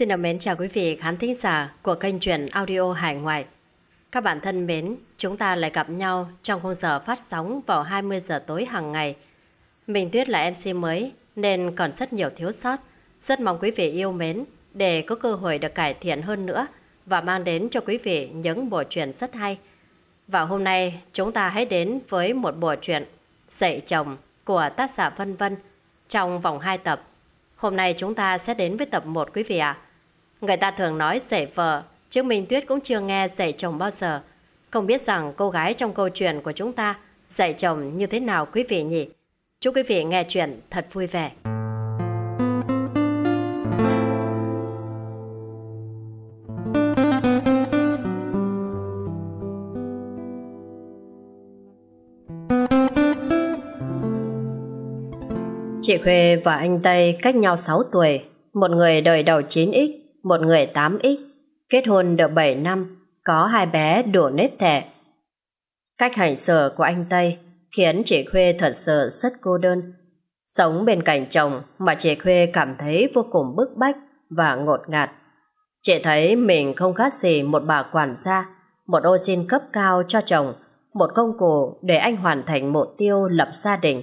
Xin được mến chào quý vị khán thính giả của kênh truyện audio Hải Ngoại. Các bạn thân mến, chúng ta lại gặp nhau trong khung giờ phát sóng vào 20 giờ tối hàng ngày. Mình Tuyết là MC mới nên còn rất nhiều thiếu sót. Rất mong quý vị yêu mến để có cơ hội được cải thiện hơn nữa và mang đến cho quý vị những bộ truyện rất hay. Và hôm nay chúng ta hãy đến với một bộ truyện Dạy chồng của tác giả Vân Vân trong vòng 2 tập. Hôm nay chúng ta sẽ đến với tập 1 quý vị ạ. Người ta thường nói dạy vợ, chứ Minh Tuyết cũng chưa nghe dạy chồng bao giờ. Không biết rằng cô gái trong câu chuyện của chúng ta dạy chồng như thế nào quý vị nhỉ? Chúc quý vị nghe chuyện thật vui vẻ. Chị Khuê và anh Tây cách nhau 6 tuổi, một người đời đầu 9X, một người 8X, kết hôn được 7 năm, có hai bé đủ nếp thẻ. Cách hành xử của anh Tây khiến chị Khuê thật sự rất cô đơn. Sống bên cạnh chồng mà chị Khuê cảm thấy vô cùng bức bách và ngột ngạt. Chị thấy mình không khác gì một bà quản gia, một ô xin cấp cao cho chồng, một công cụ để anh hoàn thành mục tiêu lập gia đình.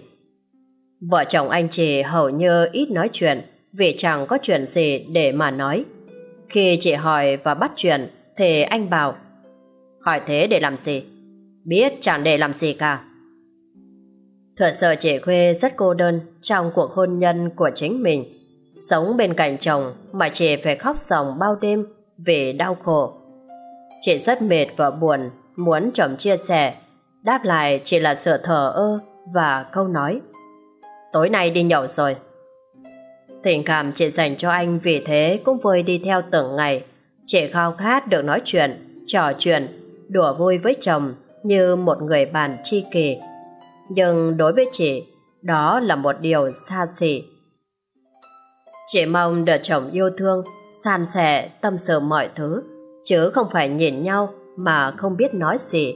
Vợ chồng anh chị hầu như ít nói chuyện vì chẳng có chuyện gì để mà nói. Khi chị hỏi và bắt chuyện thì anh bảo Hỏi thế để làm gì? Biết chẳng để làm gì cả. Thật sự chị Khuê rất cô đơn trong cuộc hôn nhân của chính mình. Sống bên cạnh chồng mà chị phải khóc sòng bao đêm vì đau khổ. Chị rất mệt và buồn, muốn chồng chia sẻ. Đáp lại chỉ là sự thờ ơ và câu nói Tối nay đi nhậu rồi. Tình cảm chị dành cho anh vì thế cũng vơi đi theo từng ngày. Chị khao khát được nói chuyện, trò chuyện, đùa vui với chồng như một người bạn tri kỷ. Nhưng đối với chị, đó là một điều xa xỉ. Chị mong được chồng yêu thương, san sẻ, tâm sự mọi thứ, chứ không phải nhìn nhau mà không biết nói gì.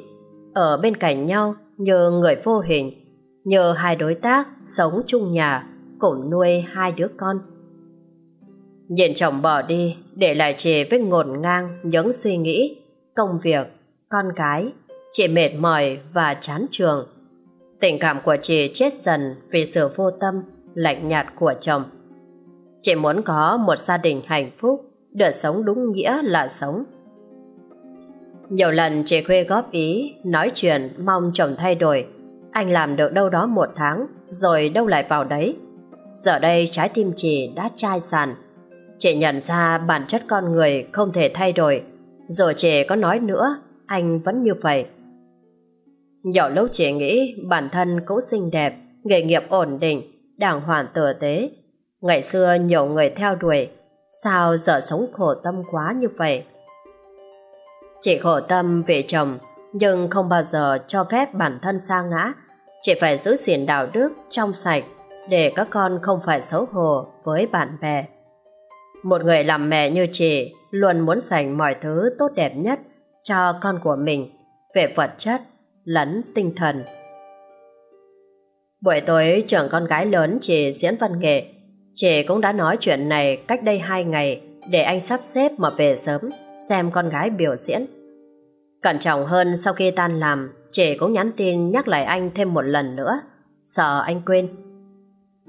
Ở bên cạnh nhau như người vô hình, như hai đối tác sống chung nhà cùng nuôi hai đứa con. Nhìn chồng bỏ đi để lại chị với ngổn ngang những suy nghĩ, công việc, con cái, chị mệt mỏi và chán trường. Tình cảm của chị chết dần vì sự vô tâm, lạnh nhạt của chồng. Chị muốn có một gia đình hạnh phúc, được sống đúng nghĩa là sống. Nhiều lần chị Khuê góp ý, nói chuyện mong chồng thay đổi, anh làm được đâu đó một tháng Rồi đâu lại vào đấy Giờ đây trái tim chị đã chai sàn. Chị nhận ra bản chất con người Không thể thay đổi. Rồi chị có nói nữa, Anh vẫn như vậy. Nhiều lúc chị nghĩ bản thân cũng xinh đẹp, Nghề nghiệp ổn định, Đàng hoàng tử tế. Ngày xưa nhiều người theo đuổi. Sao giờ sống khổ tâm quá như vậy? Chị khổ tâm về chồng, nhưng không bao giờ cho phép bản thân sa ngã. Chị phải giữ gìn đạo đức trong sạch để các con không phải xấu hổ với bạn bè. Một người làm mẹ như chị luôn muốn dành mọi thứ tốt đẹp nhất cho con của mình về vật chất lẫn tinh thần. Buổi tối trưởng con gái lớn chị diễn văn nghệ Chị cũng đã nói chuyện này cách đây hai ngày để anh sắp xếp mà về sớm xem con gái biểu diễn. Cẩn trọng hơn sau khi tan làm, chị cũng nhắn tin nhắc lại anh thêm một lần nữa, sợ anh quên.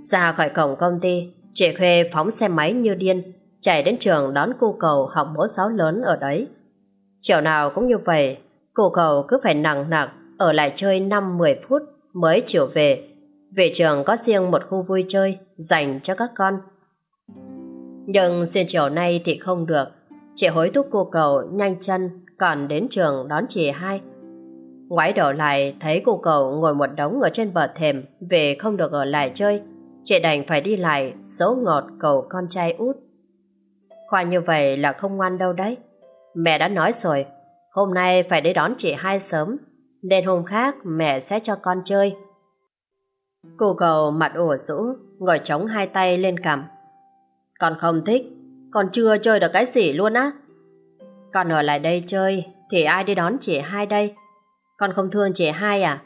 Ra khỏi cổng công ty, chị Khuê phóng xe máy như điên, chạy đến trường đón cô cầu học mẫu giáo lớn ở đấy. Chiều nào cũng như vậy, cô cầu cứ phải nặng nặng ở lại chơi 5-10 phút mới chiều về. Về trường có riêng một khu vui chơi dành cho các con. Nhưng xuyên chiều nay thì không được. Chị hối thúc cô cầu nhanh chân còn đến trường đón chị hai. Ngoái đầu lại thấy cô cầu ngồi một đống ở trên bờ thềm về không được ở lại chơi. Chị đành phải đi lại dấu ngọt cầu con trai út. Khoa như vậy là không ngoan đâu đấy. Mẹ đã nói rồi, hôm nay phải đi đón chị hai sớm, nên hôm khác mẹ sẽ cho con chơi. Cô cầu mặt ủ rũ, ngồi chống hai tay lên cằm. Con không thích, con chưa chơi được cái gì luôn á. Con ở lại đây chơi Thì ai đi đón chị hai đây Con không thương chị hai à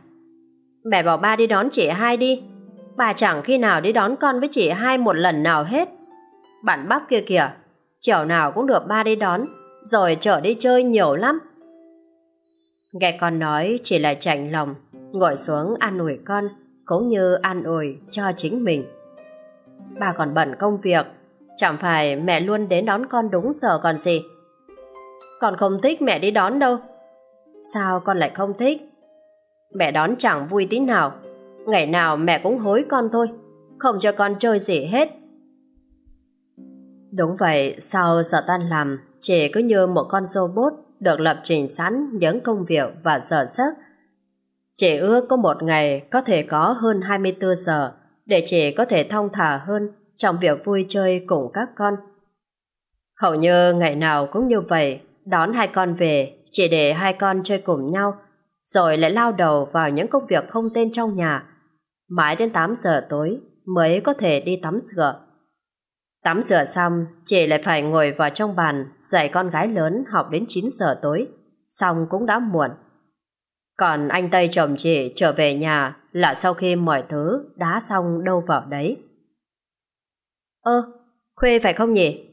Mẹ bảo ba đi đón chị hai đi Bà chẳng khi nào đi đón con với chị hai một lần nào hết Bạn bắp kia kìa chiều nào cũng được ba đi đón, rồi chở đi chơi nhiều lắm. Nghe con nói chỉ là chạnh lòng, ngồi xuống an ủi con, cũng như an ủi cho chính mình. Bà còn bận công việc, chẳng phải mẹ luôn đến đón con đúng giờ còn gì. Con không thích mẹ đi đón đâu. Sao con lại không thích? Mẹ đón chẳng vui tí nào. Ngày nào mẹ cũng hối con thôi, không cho con chơi gì hết. Đúng vậy, sau giờ tan làm, trẻ cứ như một con robot được lập trình sẵn những công việc và giờ giấc. Chị ước có một ngày có thể có hơn 24 giờ để chị có thể thong thả hơn trong việc vui chơi cùng các con. Hầu như ngày nào cũng như vậy, đón hai con về, chỉ để hai con chơi cùng nhau, rồi lại lao đầu vào những công việc không tên trong nhà. Mãi đến 8 giờ tối mới có thể đi tắm rửa. Tắm rửa xong, chị lại phải ngồi vào trong bàn dạy con gái lớn học đến 9 giờ tối, xong cũng đã muộn. Còn anh Tây chồng chị trở về nhà là sau khi mọi thứ đã xong đâu vào đấy. Ơ, Khuê phải không nhỉ?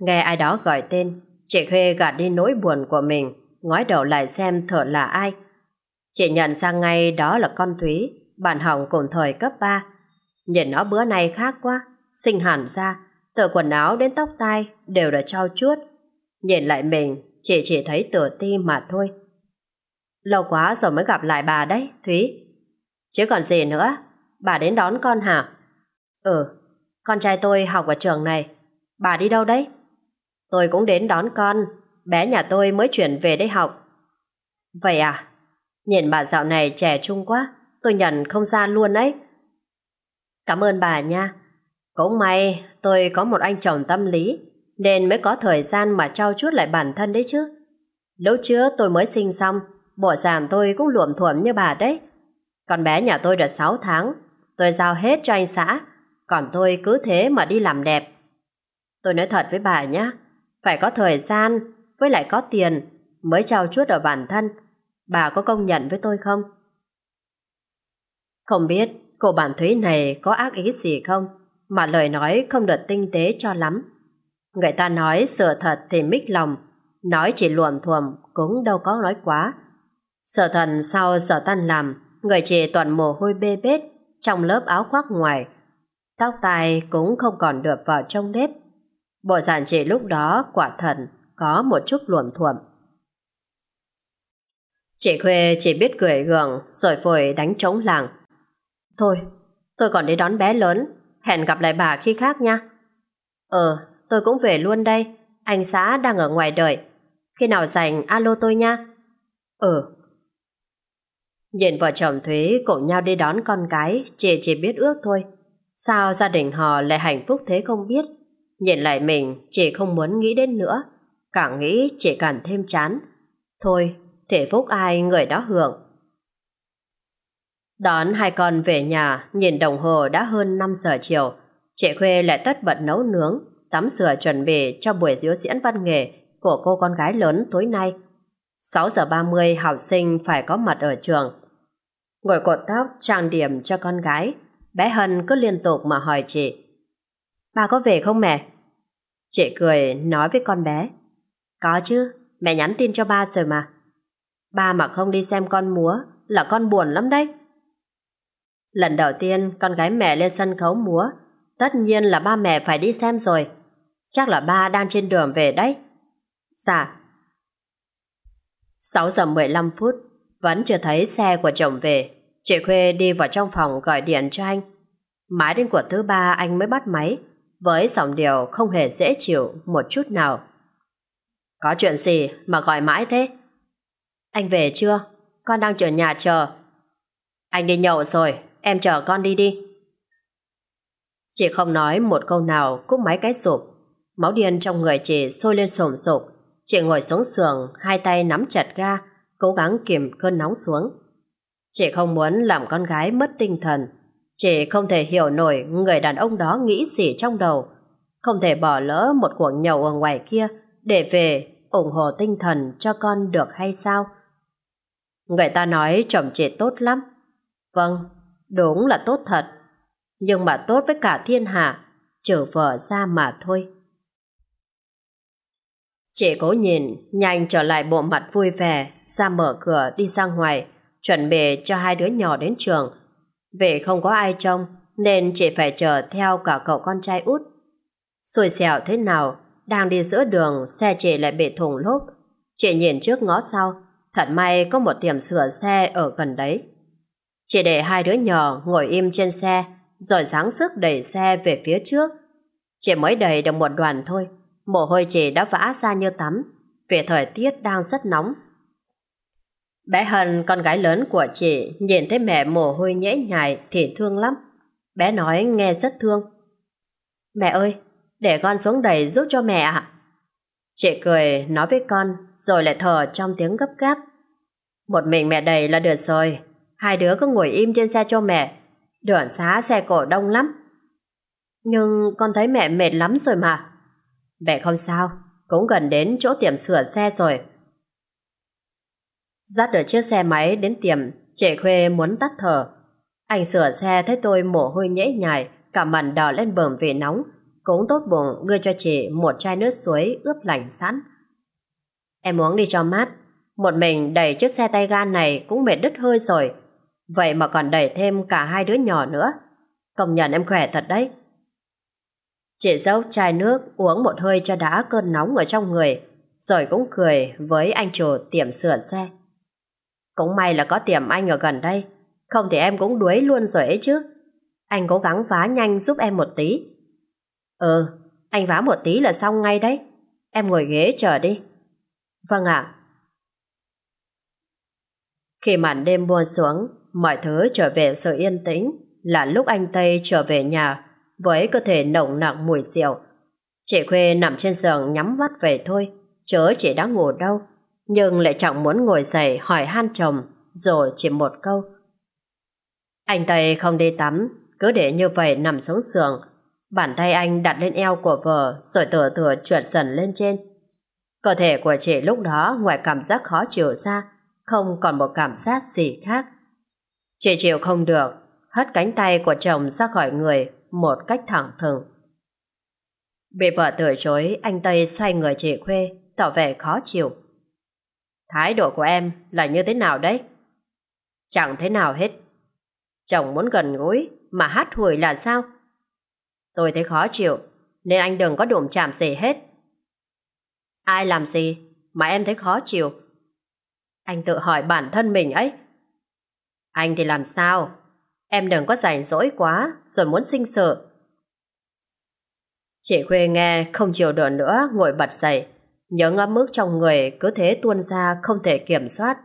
Nghe ai đó gọi tên, chị Khuê gạt đi nỗi buồn của mình, ngói đầu lại xem thở là ai. Chị nhận ra ngay đó là con Thúy, bạn hỏng cùng thời cấp 3. Nhìn nó bữa nay khác quá, xinh hẳn ra, từ quần áo đến tóc tai đều đã trao chuốt. Nhìn lại mình, chỉ chỉ thấy tựa ti mà thôi. Lâu quá rồi mới gặp lại bà đấy, Thúy. Chứ còn gì nữa, bà đến đón con hả? Ừ, con trai tôi học ở trường này. Bà đi đâu đấy? Tôi cũng đến đón con, bé nhà tôi mới chuyển về đây học. Vậy à? Nhìn bà dạo này trẻ trung quá, tôi nhận không ra luôn ấy. Cảm ơn bà nha. Cũng may tôi có một anh chồng tâm lý, nên mới có thời gian mà trao chuốt lại bản thân đấy chứ. Lúc trước tôi mới sinh xong, bộ dạng tôi cũng luộm thuộm như bà đấy. Con bé nhà tôi đã 6 tháng, tôi giao hết cho anh xã, còn tôi cứ thế mà đi làm đẹp. Tôi nói thật với bà nhé, phải có thời gian, với lại có tiền, mới trao chuốt ở bản thân. Bà có công nhận với tôi không? Không biết cô bạn Thúy này có ác ý gì không, mà lời nói không được tinh tế cho lắm. Người ta nói sự thật thì mít lòng, nói chỉ luồm thuồm cũng đâu có nói quá. Sở thần sau giờ tan làm, người chị toàn mồ hôi bê bết trong lớp áo khoác ngoài. Tóc tai cũng không còn được vào trong nếp. Bộ dạng chị lúc đó quả thần có một chút luồm thuộm. Chị Khuê chỉ biết cười gượng rồi phổi đánh trống làng. Thôi, tôi còn đi đón bé lớn, hẹn gặp lại bà khi khác nha. Ờ, tôi cũng về luôn đây, anh xã đang ở ngoài đợi. Khi nào rảnh alo tôi nha. ờ Nhìn vợ chồng Thúy cùng nhau đi đón con cái, chỉ chỉ biết ước thôi. Sao gia đình họ lại hạnh phúc thế không biết. Nhìn lại mình, chị không muốn nghĩ đến nữa. Càng nghĩ, chị càng thêm chán. Thôi, thể phúc ai người đó hưởng. Đón hai con về nhà, nhìn đồng hồ đã hơn 5 giờ chiều. Chị Khuê lại tất bật nấu nướng, tắm sửa chuẩn bị cho buổi diễu diễn văn nghệ của cô con gái lớn tối nay. 6 giờ 30 học sinh phải có mặt ở trường. Ngồi cột tóc trang điểm cho con gái, bé Hân cứ liên tục mà hỏi chị. ba có về không mẹ? Chị cười nói với con bé. Có chứ, mẹ nhắn tin cho ba rồi mà. Ba mà không đi xem con múa là con buồn lắm đấy. Lần đầu tiên con gái mẹ lên sân khấu múa, tất nhiên là ba mẹ phải đi xem rồi. Chắc là ba đang trên đường về đấy. Dạ. 6 giờ 15 phút, vẫn chưa thấy xe của chồng về. Chị Khuê đi vào trong phòng gọi điện cho anh. Mãi đến cuộc thứ ba anh mới bắt máy, với giọng điệu không hề dễ chịu một chút nào. Có chuyện gì mà gọi mãi thế? Anh về chưa? Con đang chờ nhà chờ. Anh đi nhậu rồi, em chờ con đi đi. Chị không nói một câu nào cúp máy cái sụp. Máu điên trong người chị sôi lên sồm sụp. Chị ngồi xuống giường, hai tay nắm chặt ga, cố gắng kiềm cơn nóng xuống. Chị không muốn làm con gái mất tinh thần. Chị không thể hiểu nổi người đàn ông đó nghĩ gì trong đầu. Không thể bỏ lỡ một cuộc nhậu ở ngoài kia để về ủng hộ tinh thần cho con được hay sao? Người ta nói chồng chị tốt lắm. Vâng, đúng là tốt thật. Nhưng mà tốt với cả thiên hạ, trở vợ ra mà thôi. Chị cố nhìn, nhanh trở lại bộ mặt vui vẻ, ra mở cửa đi ra ngoài, chuẩn bị cho hai đứa nhỏ đến trường. Vì không có ai trông, nên chị phải chờ theo cả cậu con trai út. Xui xẻo thế nào, đang đi giữa đường, xe chị lại bị thùng lốp. Chị nhìn trước ngó sau, thật may có một tiệm sửa xe ở gần đấy. Chị để hai đứa nhỏ ngồi im trên xe, rồi sáng sức đẩy xe về phía trước. Chị mới đẩy được một đoàn thôi, mồ hôi chị đã vã ra như tắm, vì thời tiết đang rất nóng. Bé Hân, con gái lớn của chị, nhìn thấy mẹ mồ hôi nhễ nhại thì thương lắm. Bé nói nghe rất thương. Mẹ ơi, để con xuống đầy giúp cho mẹ ạ. Chị cười nói với con, rồi lại thở trong tiếng gấp gáp. Một mình mẹ đầy là được rồi, hai đứa cứ ngồi im trên xe cho mẹ. Đường xá xe cổ đông lắm. Nhưng con thấy mẹ mệt lắm rồi mà. Mẹ không sao, cũng gần đến chỗ tiệm sửa xe rồi. Dắt được chiếc xe máy đến tiệm, trẻ khuê muốn tắt thở. Anh sửa xe thấy tôi mồ hôi nhễ nhại, cả mặt đỏ lên bờm vì nóng, cũng tốt bụng đưa cho chị một chai nước suối ướp lạnh sẵn. Em uống đi cho mát, một mình đẩy chiếc xe tay ga này cũng mệt đứt hơi rồi, vậy mà còn đẩy thêm cả hai đứa nhỏ nữa. Công nhận em khỏe thật đấy. Chị dâu chai nước uống một hơi cho đã cơn nóng ở trong người, rồi cũng cười với anh chủ tiệm sửa xe. Cũng may là có tiệm anh ở gần đây, không thì em cũng đuối luôn rồi ấy chứ. Anh cố gắng vá nhanh giúp em một tí. Ừ, anh vá một tí là xong ngay đấy. Em ngồi ghế chờ đi. Vâng ạ. Khi màn đêm buông xuống, mọi thứ trở về sự yên tĩnh là lúc anh Tây trở về nhà với cơ thể nồng nặng mùi rượu. Chị Khuê nằm trên giường nhắm mắt về thôi, chớ chị đã ngủ đâu, nhưng lại chẳng muốn ngồi dậy hỏi han chồng, rồi chỉ một câu. Anh Tây không đi tắm, cứ để như vậy nằm xuống giường, bàn tay anh đặt lên eo của vợ rồi tựa tựa trượt dần lên trên. Cơ thể của chị lúc đó ngoài cảm giác khó chịu ra, không còn một cảm giác gì khác. Chị chịu không được, hất cánh tay của chồng ra khỏi người một cách thẳng thừng. Bị vợ từ chối, anh Tây xoay người chị Khuê, tỏ vẻ khó chịu. Thái độ của em là như thế nào đấy? Chẳng thế nào hết. Chồng muốn gần gũi mà hát hủi là sao? Tôi thấy khó chịu, nên anh đừng có đụng chạm gì hết. Ai làm gì mà em thấy khó chịu? Anh tự hỏi bản thân mình ấy. Anh thì làm sao? Em đừng có rảnh rỗi quá rồi muốn sinh sự. Chị Khuê nghe không chịu được nữa ngồi bật dậy. Nhớ ngâm mức trong người cứ thế tuôn ra không thể kiểm soát.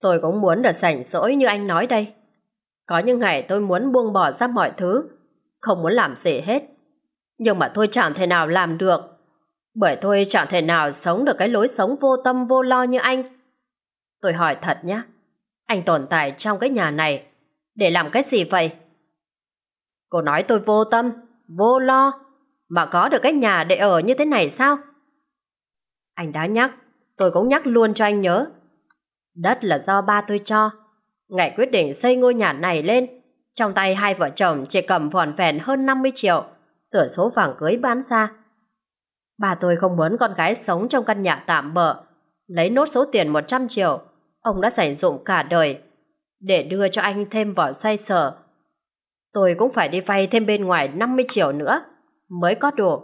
Tôi cũng muốn được rảnh rỗi như anh nói đây. Có những ngày tôi muốn buông bỏ ra mọi thứ, không muốn làm gì hết. Nhưng mà tôi chẳng thể nào làm được. Bởi tôi chẳng thể nào sống được cái lối sống vô tâm vô lo như anh. Tôi hỏi thật nhé, anh tồn tại trong cái nhà này để làm cái gì vậy? Cô nói tôi vô tâm, vô lo, mà có được cái nhà để ở như thế này sao? Anh đã nhắc, tôi cũng nhắc luôn cho anh nhớ. Đất là do ba tôi cho. Ngày quyết định xây ngôi nhà này lên, trong tay hai vợ chồng chỉ cầm vòn vẹn hơn 50 triệu, tửa số vàng cưới bán ra. Bà tôi không muốn con gái sống trong căn nhà tạm bợ, lấy nốt số tiền 100 triệu, ông đã dành dụng cả đời để đưa cho anh thêm vỏ xoay sở. Tôi cũng phải đi vay thêm bên ngoài 50 triệu nữa mới có đủ.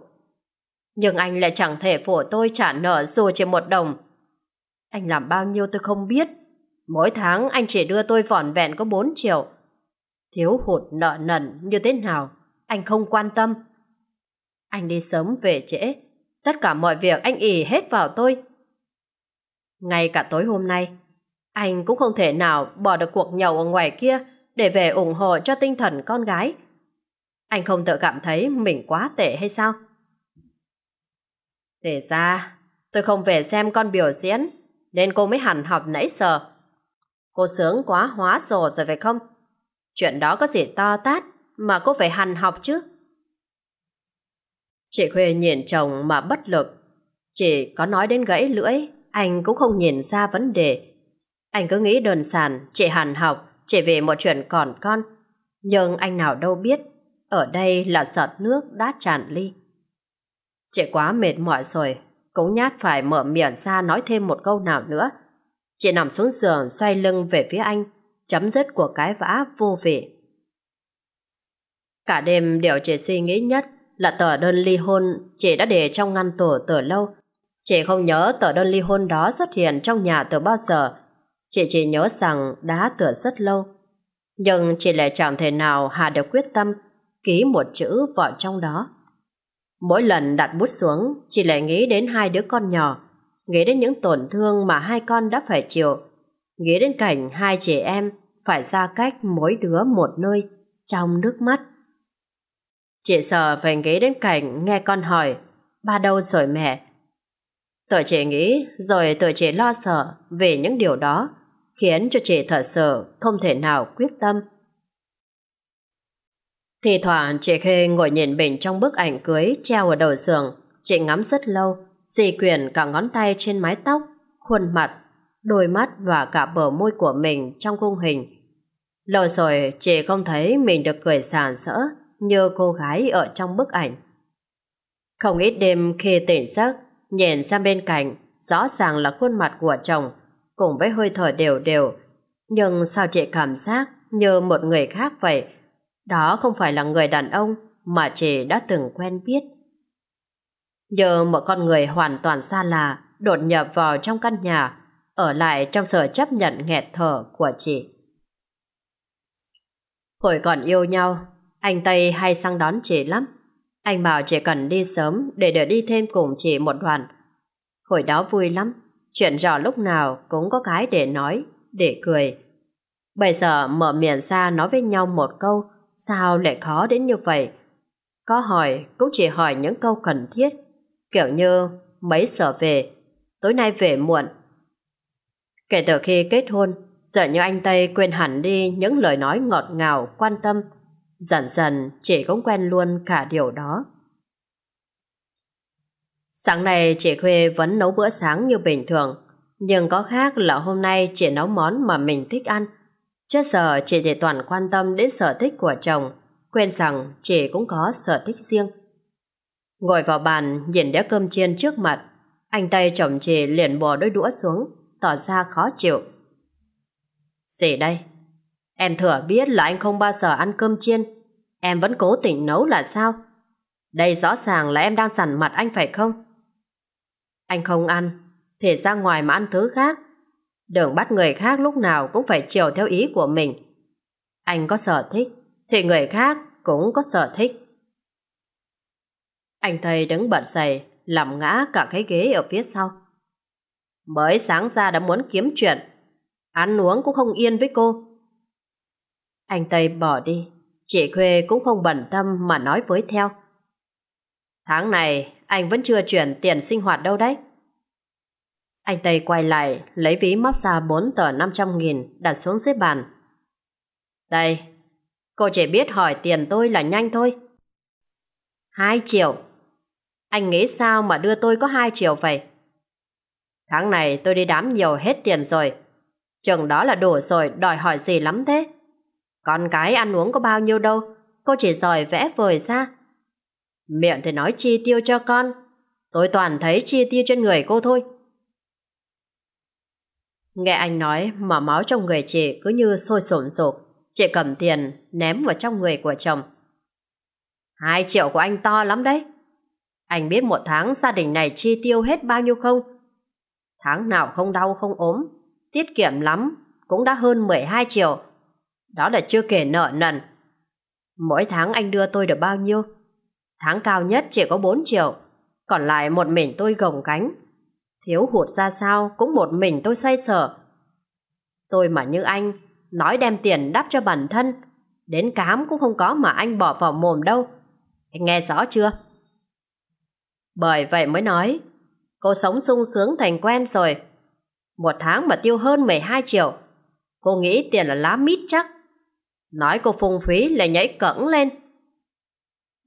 Nhưng anh lại chẳng thể phổ tôi trả nợ dù chỉ một đồng. Anh làm bao nhiêu tôi không biết. Mỗi tháng anh chỉ đưa tôi vỏn vẹn có 4 triệu. Thiếu hụt nợ nần như thế nào, anh không quan tâm. Anh đi sớm về trễ, tất cả mọi việc anh ỉ hết vào tôi. Ngay cả tối hôm nay, anh cũng không thể nào bỏ được cuộc nhậu ở ngoài kia để về ủng hộ cho tinh thần con gái. Anh không tự cảm thấy mình quá tệ hay sao? Thế ra, tôi không về xem con biểu diễn, nên cô mới hẳn học nãy giờ. Cô sướng quá hóa rồ rồi phải không? Chuyện đó có gì to tát mà cô phải hằn học chứ? Chị Khuê nhìn chồng mà bất lực. Chỉ có nói đến gãy lưỡi, anh cũng không nhìn ra vấn đề. Anh cứ nghĩ đơn giản, chị hàn học, chỉ về một chuyện còn con. Nhưng anh nào đâu biết, ở đây là giọt nước đã tràn ly. Chị quá mệt mỏi rồi, cũng nhát phải mở miệng ra nói thêm một câu nào nữa. Chị nằm xuống giường xoay lưng về phía anh, chấm dứt của cái vã vô vị. Cả đêm điều chị suy nghĩ nhất là tờ đơn ly hôn chị đã để trong ngăn tủ từ lâu. Chị không nhớ tờ đơn ly hôn đó xuất hiện trong nhà từ bao giờ. Chị chỉ nhớ rằng đã tựa rất lâu. Nhưng chị lại chẳng thể nào hà được quyết tâm ký một chữ vào trong đó. Mỗi lần đặt bút xuống, chị lại nghĩ đến hai đứa con nhỏ, nghĩ đến những tổn thương mà hai con đã phải chịu, nghĩ đến cảnh hai chị em phải ra cách mỗi đứa một nơi, trong nước mắt. Chị sợ phải nghĩ đến cảnh nghe con hỏi, ba đâu rồi mẹ? Tự chị nghĩ, rồi tự chị lo sợ về những điều đó, khiến cho chị thật sự không thể nào quyết tâm. Thì thoảng chị Khê ngồi nhìn mình trong bức ảnh cưới treo ở đầu giường, chị ngắm rất lâu, di quyển cả ngón tay trên mái tóc, khuôn mặt, đôi mắt và cả bờ môi của mình trong khung hình. Lâu rồi chị không thấy mình được cười sàn sỡ như cô gái ở trong bức ảnh. Không ít đêm khi tỉnh giấc, nhìn sang bên cạnh, rõ ràng là khuôn mặt của chồng, cùng với hơi thở đều đều. Nhưng sao chị cảm giác như một người khác vậy? Đó không phải là người đàn ông mà chị đã từng quen biết. Như một con người hoàn toàn xa lạ đột nhập vào trong căn nhà, ở lại trong sự chấp nhận nghẹt thở của chị. Hồi còn yêu nhau, anh Tây hay sang đón chị lắm. Anh bảo chị cần đi sớm để được đi thêm cùng chị một đoạn. Hồi đó vui lắm, chuyện trò lúc nào cũng có cái để nói, để cười. Bây giờ mở miệng ra nói với nhau một câu, sao lại khó đến như vậy? Có hỏi cũng chỉ hỏi những câu cần thiết, kiểu như mấy giờ về, tối nay về muộn. Kể từ khi kết hôn, giờ như anh Tây quên hẳn đi những lời nói ngọt ngào, quan tâm, Dần dần chị cũng quen luôn cả điều đó. Sáng nay chị Khuê vẫn nấu bữa sáng như bình thường, nhưng có khác là hôm nay chị nấu món mà mình thích ăn. Trước giờ chị chỉ toàn quan tâm đến sở thích của chồng, quên rằng chị cũng có sở thích riêng. Ngồi vào bàn, nhìn đĩa cơm chiên trước mặt, anh tay chồng chị liền bò đôi đũa xuống, tỏ ra khó chịu. Gì đây? Em thừa biết là anh không bao giờ ăn cơm chiên. Em vẫn cố tình nấu là sao? Đây rõ ràng là em đang sẵn mặt anh phải không? Anh không ăn, thì ra ngoài mà ăn thứ khác. Đừng bắt người khác lúc nào cũng phải chiều theo ý của mình. Anh có sở thích, thì người khác cũng có sở thích. Anh thầy đứng bật dậy, làm ngã cả cái ghế ở phía sau. Mới sáng ra đã muốn kiếm chuyện, ăn uống cũng không yên với cô. Anh Tây bỏ đi, chị Khuê cũng không bận tâm mà nói với theo. Tháng này anh vẫn chưa chuyển tiền sinh hoạt đâu đấy. Anh Tây quay lại, lấy ví móc ra 4 tờ 500 nghìn đặt xuống dưới bàn. Đây, cô chỉ biết hỏi tiền tôi là nhanh thôi. 2 triệu. Anh nghĩ sao mà đưa tôi có 2 triệu vậy? Tháng này tôi đi đám nhiều hết tiền rồi. Chừng đó là đủ rồi, đòi hỏi gì lắm thế? Con cái ăn uống có bao nhiêu đâu, cô chỉ giỏi vẽ vời ra. Miệng thì nói chi tiêu cho con, tôi toàn thấy chi tiêu trên người cô thôi. Nghe anh nói mà máu trong người chị cứ như sôi sổn sụp, chị cầm tiền ném vào trong người của chồng. Hai triệu của anh to lắm đấy. Anh biết một tháng gia đình này chi tiêu hết bao nhiêu không? Tháng nào không đau không ốm, tiết kiệm lắm, cũng đã hơn 12 triệu. Đó là chưa kể nợ nần. Mỗi tháng anh đưa tôi được bao nhiêu? Tháng cao nhất chỉ có 4 triệu, còn lại một mình tôi gồng gánh, Thiếu hụt ra sao cũng một mình tôi xoay sở. Tôi mà như anh, nói đem tiền đắp cho bản thân, đến cám cũng không có mà anh bỏ vào mồm đâu. Anh nghe rõ chưa? Bởi vậy mới nói, cô sống sung sướng thành quen rồi. Một tháng mà tiêu hơn 12 triệu. Cô nghĩ tiền là lá mít chắc. Nói cô phung phí lại nhảy cẩn lên.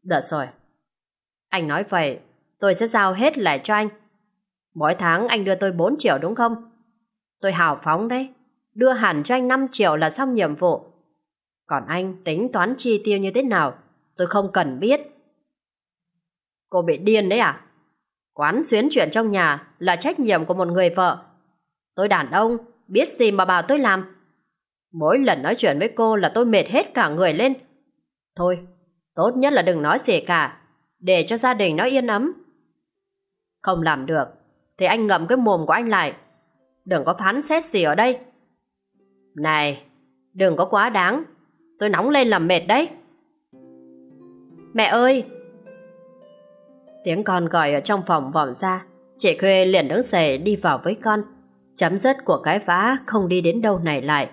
Được rồi. Anh nói vậy, tôi sẽ giao hết lại cho anh. Mỗi tháng anh đưa tôi 4 triệu đúng không? Tôi hào phóng đấy. Đưa hẳn cho anh 5 triệu là xong nhiệm vụ. Còn anh tính toán chi tiêu như thế nào, tôi không cần biết. Cô bị điên đấy à? Quán xuyến chuyện trong nhà là trách nhiệm của một người vợ. Tôi đàn ông, biết gì mà bảo tôi làm. Mỗi lần nói chuyện với cô là tôi mệt hết cả người lên. Thôi, tốt nhất là đừng nói gì cả, để cho gia đình nó yên ấm. Không làm được, thì anh ngậm cái mồm của anh lại. Đừng có phán xét gì ở đây. Này, đừng có quá đáng, tôi nóng lên làm mệt đấy. Mẹ ơi! Tiếng con gọi ở trong phòng vọng ra, chị Khuê liền đứng dậy đi vào với con. Chấm dứt của cái vã không đi đến đâu này lại.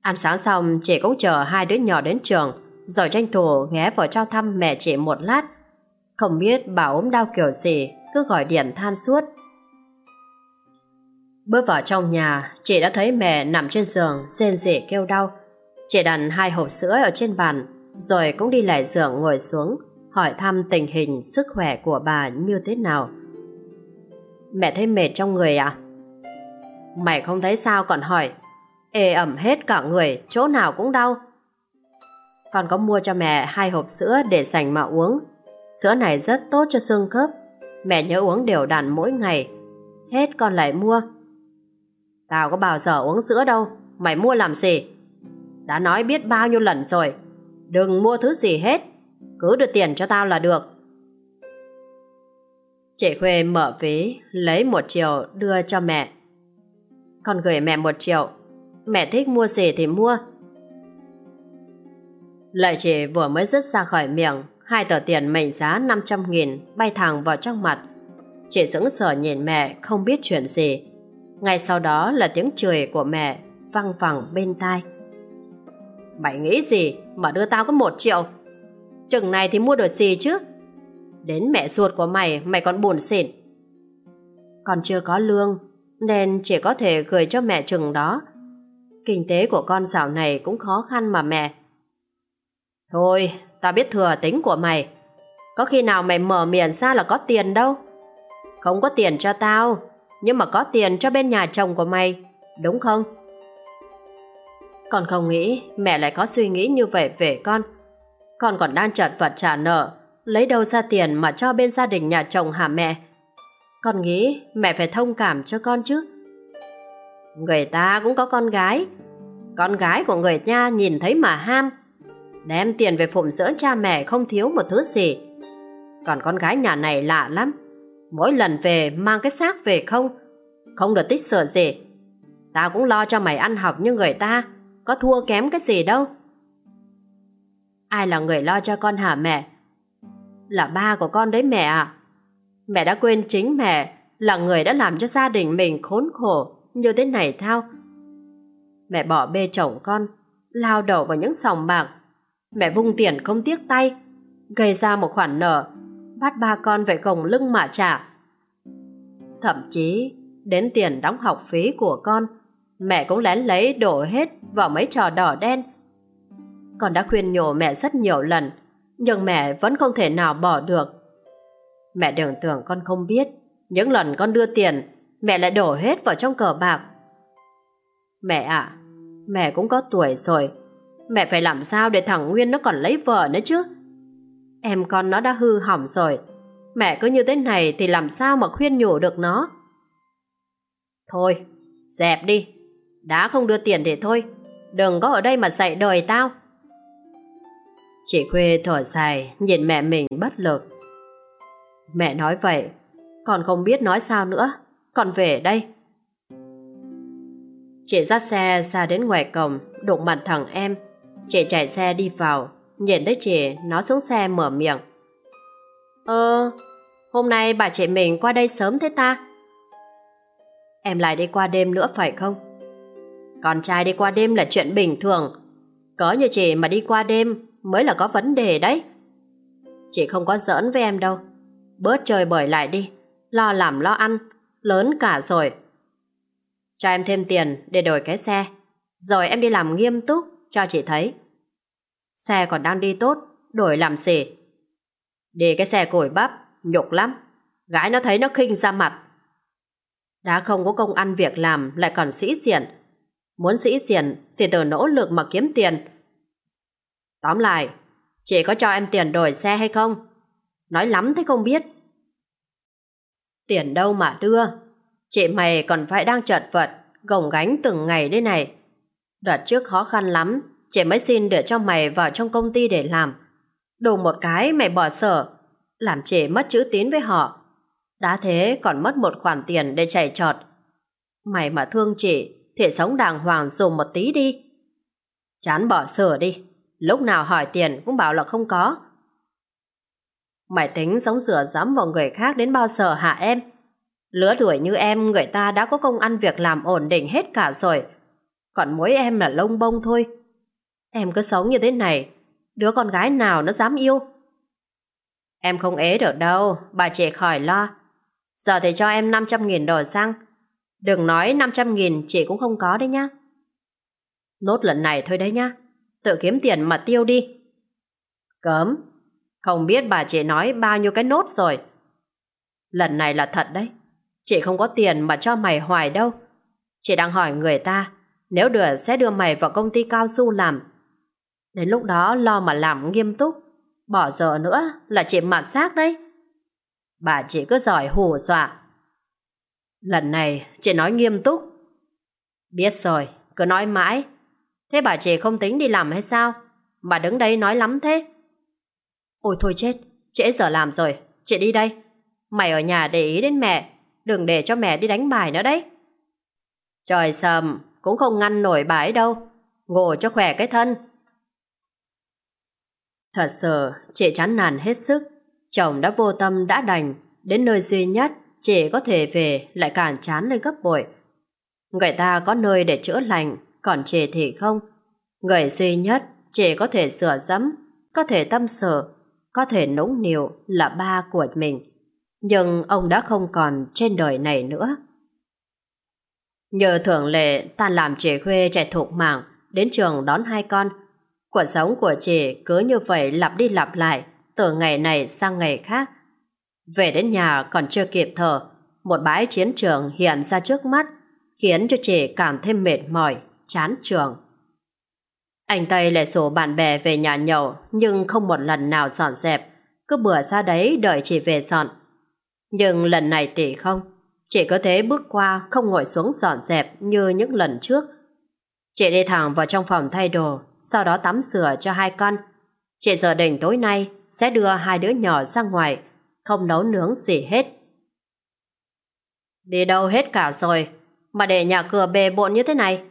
Ăn sáng xong, chị cũng chờ hai đứa nhỏ đến trường, rồi tranh thủ ghé vào trao thăm mẹ chị một lát. Không biết bà ốm đau kiểu gì, cứ gọi điện than suốt. Bước vào trong nhà, chị đã thấy mẹ nằm trên giường, rên rỉ kêu đau. Chị đặt hai hộp sữa ở trên bàn, rồi cũng đi lại giường ngồi xuống, hỏi thăm tình hình sức khỏe của bà như thế nào. Mẹ thấy mệt trong người à? Mày không thấy sao còn hỏi, ê ẩm hết cả người, chỗ nào cũng đau. Con có mua cho mẹ hai hộp sữa để dành mà uống. Sữa này rất tốt cho xương khớp, mẹ nhớ uống đều đặn mỗi ngày. Hết con lại mua. Tao có bao giờ uống sữa đâu, mày mua làm gì? Đã nói biết bao nhiêu lần rồi, đừng mua thứ gì hết, cứ đưa tiền cho tao là được. Chị Khuê mở ví, lấy một triệu đưa cho mẹ. Con gửi mẹ một triệu, mẹ thích mua gì thì mua. lại chị vừa mới dứt ra khỏi miệng, hai tờ tiền mệnh giá 500 nghìn bay thẳng vào trong mặt. Chị dững sở nhìn mẹ không biết chuyện gì. Ngay sau đó là tiếng chửi của mẹ văng vẳng bên tai. Mày nghĩ gì mà đưa tao có một triệu? Chừng này thì mua được gì chứ? Đến mẹ ruột của mày, mày còn buồn xỉn. Còn chưa có lương, nên chỉ có thể gửi cho mẹ chừng đó. Kinh tế của con xảo này cũng khó khăn mà mẹ. Thôi, tao biết thừa tính của mày. Có khi nào mày mở miệng ra là có tiền đâu. Không có tiền cho tao, nhưng mà có tiền cho bên nhà chồng của mày, đúng không? Con không nghĩ mẹ lại có suy nghĩ như vậy về con. Con còn đang chật vật trả nợ, lấy đâu ra tiền mà cho bên gia đình nhà chồng hả mẹ? Con nghĩ mẹ phải thông cảm cho con chứ. Người ta cũng có con gái. Con gái của người nha nhìn thấy mà ham. Đem tiền về phụng dưỡng cha mẹ không thiếu một thứ gì. Còn con gái nhà này lạ lắm. Mỗi lần về mang cái xác về không. Không được tích sửa gì. Tao cũng lo cho mày ăn học như người ta. Có thua kém cái gì đâu. Ai là người lo cho con hả mẹ? Là ba của con đấy mẹ à? Mẹ đã quên chính mẹ là người đã làm cho gia đình mình khốn khổ như thế này thao. Mẹ bỏ bê chồng con, lao đầu vào những sòng bạc. Mẹ vung tiền không tiếc tay, gây ra một khoản nợ, bắt ba con phải gồng lưng mà trả. Thậm chí, đến tiền đóng học phí của con, mẹ cũng lén lấy đổ hết vào mấy trò đỏ đen. Con đã khuyên nhủ mẹ rất nhiều lần, nhưng mẹ vẫn không thể nào bỏ được. Mẹ đừng tưởng con không biết, những lần con đưa tiền, mẹ lại đổ hết vào trong cờ bạc. Mẹ ạ, mẹ cũng có tuổi rồi, mẹ phải làm sao để thằng Nguyên nó còn lấy vợ nữa chứ? Em con nó đã hư hỏng rồi, mẹ cứ như thế này thì làm sao mà khuyên nhủ được nó? Thôi, dẹp đi, đã không đưa tiền thì thôi, đừng có ở đây mà dạy đời tao. Chị Khuê thở dài, nhìn mẹ mình bất lực. Mẹ nói vậy, còn không biết nói sao nữa, còn về đây. Chị dắt xe ra đến ngoài cổng, đụng mặt thằng em. Chị chạy xe đi vào, nhìn thấy chị, nó xuống xe mở miệng. Ơ, hôm nay bà chị mình qua đây sớm thế ta? Em lại đi qua đêm nữa phải không? Con trai đi qua đêm là chuyện bình thường. Có như chị mà đi qua đêm mới là có vấn đề đấy. Chị không có giỡn với em đâu. Bớt chơi bời lại đi. Lo làm lo ăn. Lớn cả rồi. Cho em thêm tiền để đổi cái xe. Rồi em đi làm nghiêm túc cho chị thấy. Xe còn đang đi tốt, đổi làm gì? Đi cái xe cổi bắp, nhục lắm. Gái nó thấy nó khinh ra mặt. Đã không có công ăn việc làm lại còn sĩ diện. Muốn sĩ diện thì từ nỗ lực mà kiếm tiền Tóm lại, chị có cho em tiền đổi xe hay không? Nói lắm thế không biết. Tiền đâu mà đưa? Chị mày còn phải đang chật vật, gồng gánh từng ngày đây này. Đợt trước khó khăn lắm, chị mới xin để cho mày vào trong công ty để làm. Đủ một cái mày bỏ sở, làm chị mất chữ tín với họ. Đã thế còn mất một khoản tiền để chạy trọt. Mày mà thương chị thì sống đàng hoàng dùng một tí đi. Chán bỏ sở đi, lúc nào hỏi tiền cũng bảo là không có. Mày tính sống rửa dẫm vào người khác đến bao giờ hả em? Lứa tuổi như em người ta đã có công ăn việc làm ổn định hết cả rồi. Còn mỗi em là lông bông thôi. Em cứ sống như thế này, đứa con gái nào nó dám yêu? Em không ế được đâu, bà chị khỏi lo. Giờ thì cho em 500.000 đồ xăng. Đừng nói 500.000 chị cũng không có đấy nhá. Nốt lần này thôi đấy nhá. Tự kiếm tiền mà tiêu đi. Cấm. Không biết bà chị nói bao nhiêu cái nốt rồi. Lần này là thật đấy. Chị không có tiền mà cho mày hoài đâu. Chị đang hỏi người ta nếu được sẽ đưa mày vào công ty cao su làm. Đến lúc đó lo mà làm nghiêm túc. Bỏ giờ nữa là chị mặt xác đấy. Bà chỉ cứ giỏi hù dọa. Lần này chị nói nghiêm túc. Biết rồi, cứ nói mãi. Thế bà chị không tính đi làm hay sao? Bà đứng đây nói lắm thế. Ôi thôi chết, trễ giờ làm rồi, chị đi đây. Mày ở nhà để ý đến mẹ, đừng để cho mẹ đi đánh bài nữa đấy. Trời sầm, cũng không ngăn nổi bà ấy đâu. ngồi cho khỏe cái thân. Thật sự, chị chán nản hết sức. Chồng đã vô tâm đã đành, đến nơi duy nhất, chị có thể về lại càng chán lên gấp bội. Người ta có nơi để chữa lành, còn chị thì không. Người duy nhất, chị có thể sửa dẫm, có thể tâm sự, có thể nũng nịu là ba của mình. Nhưng ông đã không còn trên đời này nữa. Nhờ thường lệ ta làm chị khuê chạy thục mạng đến trường đón hai con. Cuộc sống của chị cứ như vậy lặp đi lặp lại từ ngày này sang ngày khác. Về đến nhà còn chưa kịp thở, một bãi chiến trường hiện ra trước mắt khiến cho chị càng thêm mệt mỏi, chán trường. Anh Tây lại sổ bạn bè về nhà nhậu nhưng không một lần nào dọn dẹp, cứ bữa ra đấy đợi chị về dọn. Nhưng lần này tỷ không, chị có thế bước qua không ngồi xuống dọn dẹp như những lần trước. Chị đi thẳng vào trong phòng thay đồ, sau đó tắm rửa cho hai con. Chị giờ định tối nay sẽ đưa hai đứa nhỏ ra ngoài, không nấu nướng gì hết. Đi đâu hết cả rồi, mà để nhà cửa bề bộn như thế này.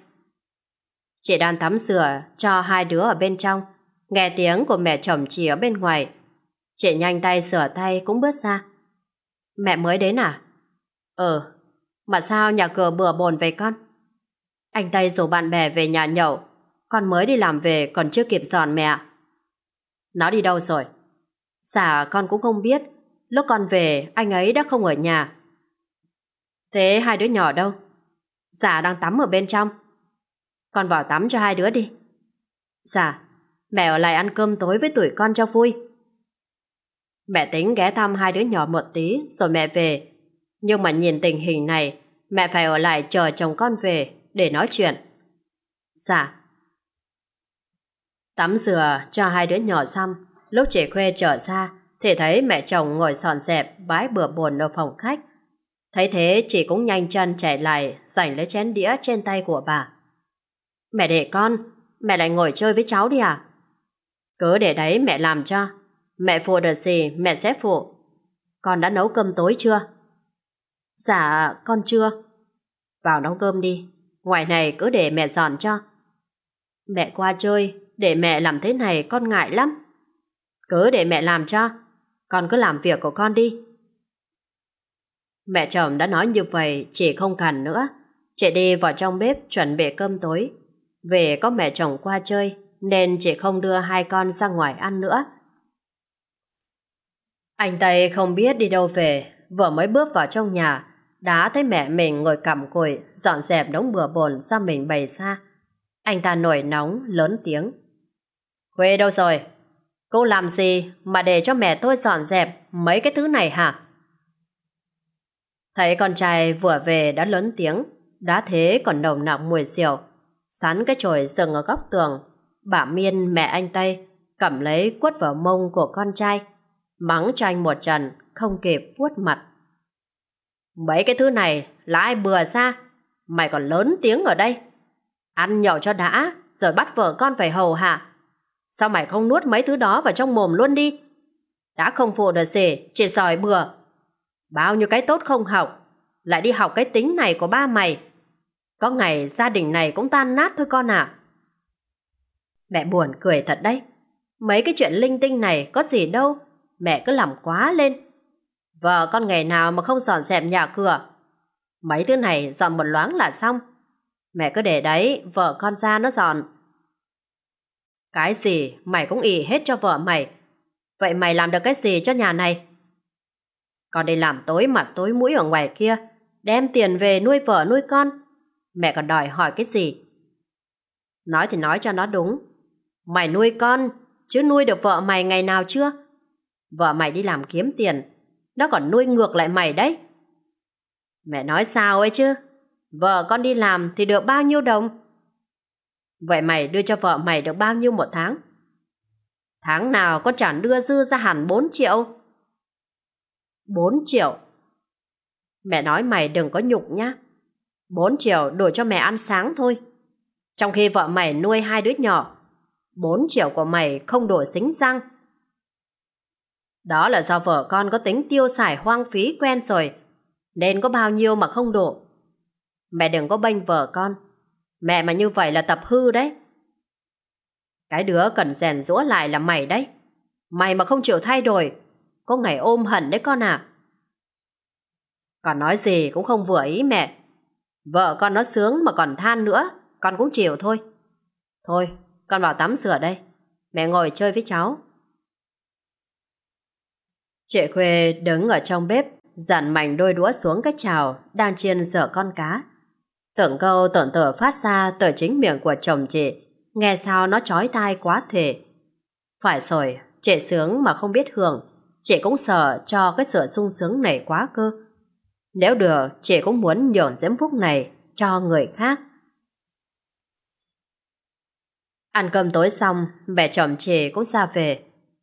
Chị đang tắm rửa cho hai đứa ở bên trong, nghe tiếng của mẹ chồng chị ở bên ngoài. Chị nhanh tay sửa tay cũng bước ra. Mẹ mới đến à? Ờ mà sao nhà cửa bừa bồn vậy con? Anh Tây rủ bạn bè về nhà nhậu, con mới đi làm về còn chưa kịp dọn mẹ. Nó đi đâu rồi? Dạ con cũng không biết, lúc con về anh ấy đã không ở nhà. Thế hai đứa nhỏ đâu? Dạ đang tắm ở bên trong. Con vào tắm cho hai đứa đi. Dạ, mẹ ở lại ăn cơm tối với tuổi con cho vui. Mẹ tính ghé thăm hai đứa nhỏ một tí rồi mẹ về. Nhưng mà nhìn tình hình này, mẹ phải ở lại chờ chồng con về để nói chuyện. Dạ. Tắm rửa cho hai đứa nhỏ xong, lúc trẻ khuê trở ra, thì thấy mẹ chồng ngồi sòn dẹp bái bừa bồn ở phòng khách. Thấy thế chị cũng nhanh chân chạy lại giành lấy chén đĩa trên tay của bà. Mẹ để con, mẹ lại ngồi chơi với cháu đi à? Cứ để đấy mẹ làm cho. Mẹ phụ được gì mẹ sẽ phụ. Con đã nấu cơm tối chưa? Dạ, con chưa. Vào nấu cơm đi. Ngoài này cứ để mẹ dọn cho. Mẹ qua chơi, để mẹ làm thế này con ngại lắm. Cứ để mẹ làm cho. Con cứ làm việc của con đi. Mẹ chồng đã nói như vậy, chị không cần nữa. Chị đi vào trong bếp chuẩn bị cơm tối. Về có mẹ chồng qua chơi, nên chị không đưa hai con ra ngoài ăn nữa. Anh Tây không biết đi đâu về, vừa mới bước vào trong nhà, đã thấy mẹ mình ngồi cầm cùi, dọn dẹp đống bừa bồn do mình bày ra. Anh ta nổi nóng, lớn tiếng. Huê đâu rồi? Cô làm gì mà để cho mẹ tôi dọn dẹp mấy cái thứ này hả? Thấy con trai vừa về đã lớn tiếng, đã thế còn nồng nặng mùi rượu. Sắn cái chổi dừng ở góc tường, bà Miên mẹ anh Tây cầm lấy quất vào mông của con trai, mắng cho anh một trận, không kịp vuốt mặt. Mấy cái thứ này là ai bừa ra? Mày còn lớn tiếng ở đây. Ăn nhậu cho đã, rồi bắt vợ con phải hầu hạ. Sao mày không nuốt mấy thứ đó vào trong mồm luôn đi? Đã không phụ được gì, chỉ sòi bừa. Bao nhiêu cái tốt không học, lại đi học cái tính này của ba mày. Có ngày gia đình này cũng tan nát thôi con ạ. Mẹ buồn cười thật đấy. Mấy cái chuyện linh tinh này có gì đâu, mẹ cứ làm quá lên. Vợ con ngày nào mà không dọn dẹp nhà cửa. Mấy thứ này dọn một loáng là xong. Mẹ cứ để đấy, vợ con ra nó dọn. Cái gì mày cũng ỉ hết cho vợ mày. Vậy mày làm được cái gì cho nhà này? Con đi làm tối mặt tối mũi ở ngoài kia, đem tiền về nuôi vợ nuôi con. Mẹ còn đòi hỏi cái gì? Nói thì nói cho nó đúng. Mày nuôi con, chứ nuôi được vợ mày ngày nào chưa? Vợ mày đi làm kiếm tiền, nó còn nuôi ngược lại mày đấy. Mẹ nói sao ấy chứ? Vợ con đi làm thì được bao nhiêu đồng? Vậy mày đưa cho vợ mày được bao nhiêu một tháng? Tháng nào con chẳng đưa dư ra hẳn 4 triệu. 4 triệu. Mẹ nói mày đừng có nhục nhá. 4 triệu đổi cho mẹ ăn sáng thôi. Trong khi vợ mày nuôi hai đứa nhỏ, 4 triệu của mày không đổi xính răng. Đó là do vợ con có tính tiêu xài hoang phí quen rồi, nên có bao nhiêu mà không đủ. Mẹ đừng có bênh vợ con. Mẹ mà như vậy là tập hư đấy. Cái đứa cần rèn rũa lại là mày đấy. Mày mà không chịu thay đổi, có ngày ôm hận đấy con à. Còn nói gì cũng không vừa ý mẹ. Vợ con nó sướng mà còn than nữa, con cũng chịu thôi. Thôi, con vào tắm rửa đây. Mẹ ngồi chơi với cháu. Chị Khuê đứng ở trong bếp, dặn mảnh đôi đũa xuống cái chảo, đang chiên dở con cá. Tưởng câu tổn tở phát ra từ chính miệng của chồng chị, nghe sao nó chói tai quá thể. Phải rồi, chị sướng mà không biết hưởng, chị cũng sợ cho cái sự sung sướng này quá cơ. Nếu được, chị cũng muốn nhường giếm phúc này cho người khác. Ăn cơm tối xong, mẹ chồng chị cũng ra về.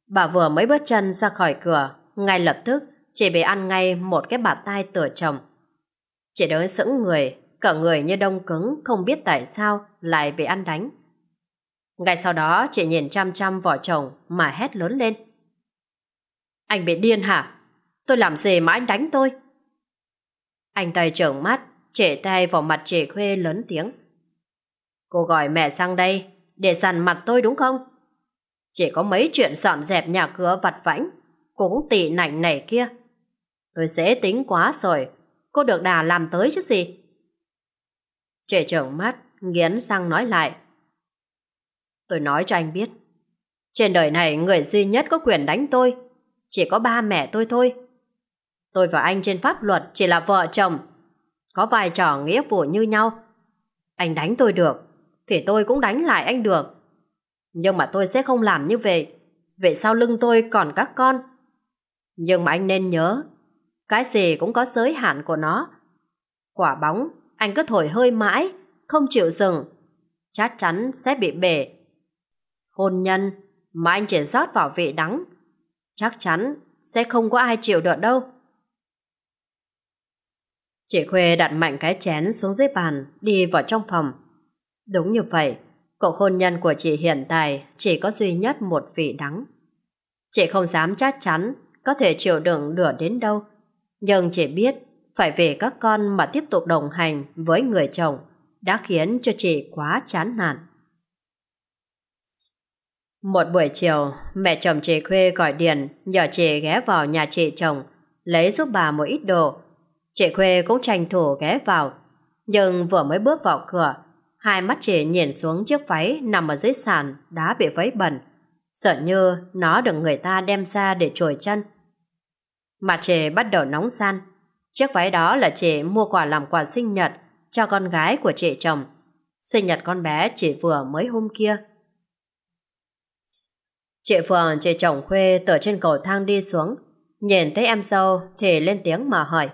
Bà vừa mới bước chân ra khỏi cửa, ngay lập tức chị bị ăn ngay một cái bạt tay tựa chồng. Chị đỡ sững người, cả người như đông cứng không biết tại sao lại bị ăn đánh. Ngay sau đó chị nhìn chăm chăm vào chồng mà hét lớn lên. Anh bị điên hả? Tôi làm gì mà anh đánh tôi? Anh tay trợn mắt, trễ tay vào mặt chị Khuê lớn tiếng. Cô gọi mẹ sang đây để sàn mặt tôi đúng không? Chỉ có mấy chuyện dọn dẹp nhà cửa vặt vãnh, cũng tị nảnh này kia. Tôi dễ tính quá rồi, cô được đà làm tới chứ gì. Trẻ trợn mắt, nghiến răng nói lại. Tôi nói cho anh biết, trên đời này người duy nhất có quyền đánh tôi, chỉ có ba mẹ tôi thôi. Tôi và anh trên pháp luật chỉ là vợ chồng, có vai trò nghĩa vụ như nhau. Anh đánh tôi được, thì tôi cũng đánh lại anh được. Nhưng mà tôi sẽ không làm như vậy. Vậy sau lưng tôi còn các con. Nhưng mà anh nên nhớ, cái gì cũng có giới hạn của nó. Quả bóng, anh cứ thổi hơi mãi, không chịu dừng. Chắc chắn sẽ bị bể. Hôn nhân mà anh chỉ rót vào vị đắng, chắc chắn sẽ không có ai chịu được đâu. Chị Khuê đặt mạnh cái chén xuống dưới bàn, đi vào trong phòng. Đúng như vậy, cuộc hôn nhân của chị hiện tại chỉ có duy nhất một vị đắng. Chị không dám chắc chắn có thể chịu đựng lửa đến đâu, nhưng chị biết phải về các con mà tiếp tục đồng hành với người chồng đã khiến cho chị quá chán nản. Một buổi chiều, mẹ chồng chị Khuê gọi điện nhờ chị ghé vào nhà chị chồng lấy giúp bà một ít đồ. Chị Khuê cũng tranh thủ ghé vào, nhưng vừa mới bước vào cửa Hai mắt chị nhìn xuống chiếc váy nằm ở dưới sàn đã bị váy bẩn, sợ như nó được người ta đem ra để trồi chân. Mặt trề bắt đầu nóng san. Chiếc váy đó là chị mua quà làm quà sinh nhật cho con gái của chị chồng. Sinh nhật con bé chỉ vừa mới hôm kia. Chị Phượng, chị chồng khuê từ trên cầu thang đi xuống. Nhìn thấy em dâu thì lên tiếng mà hỏi.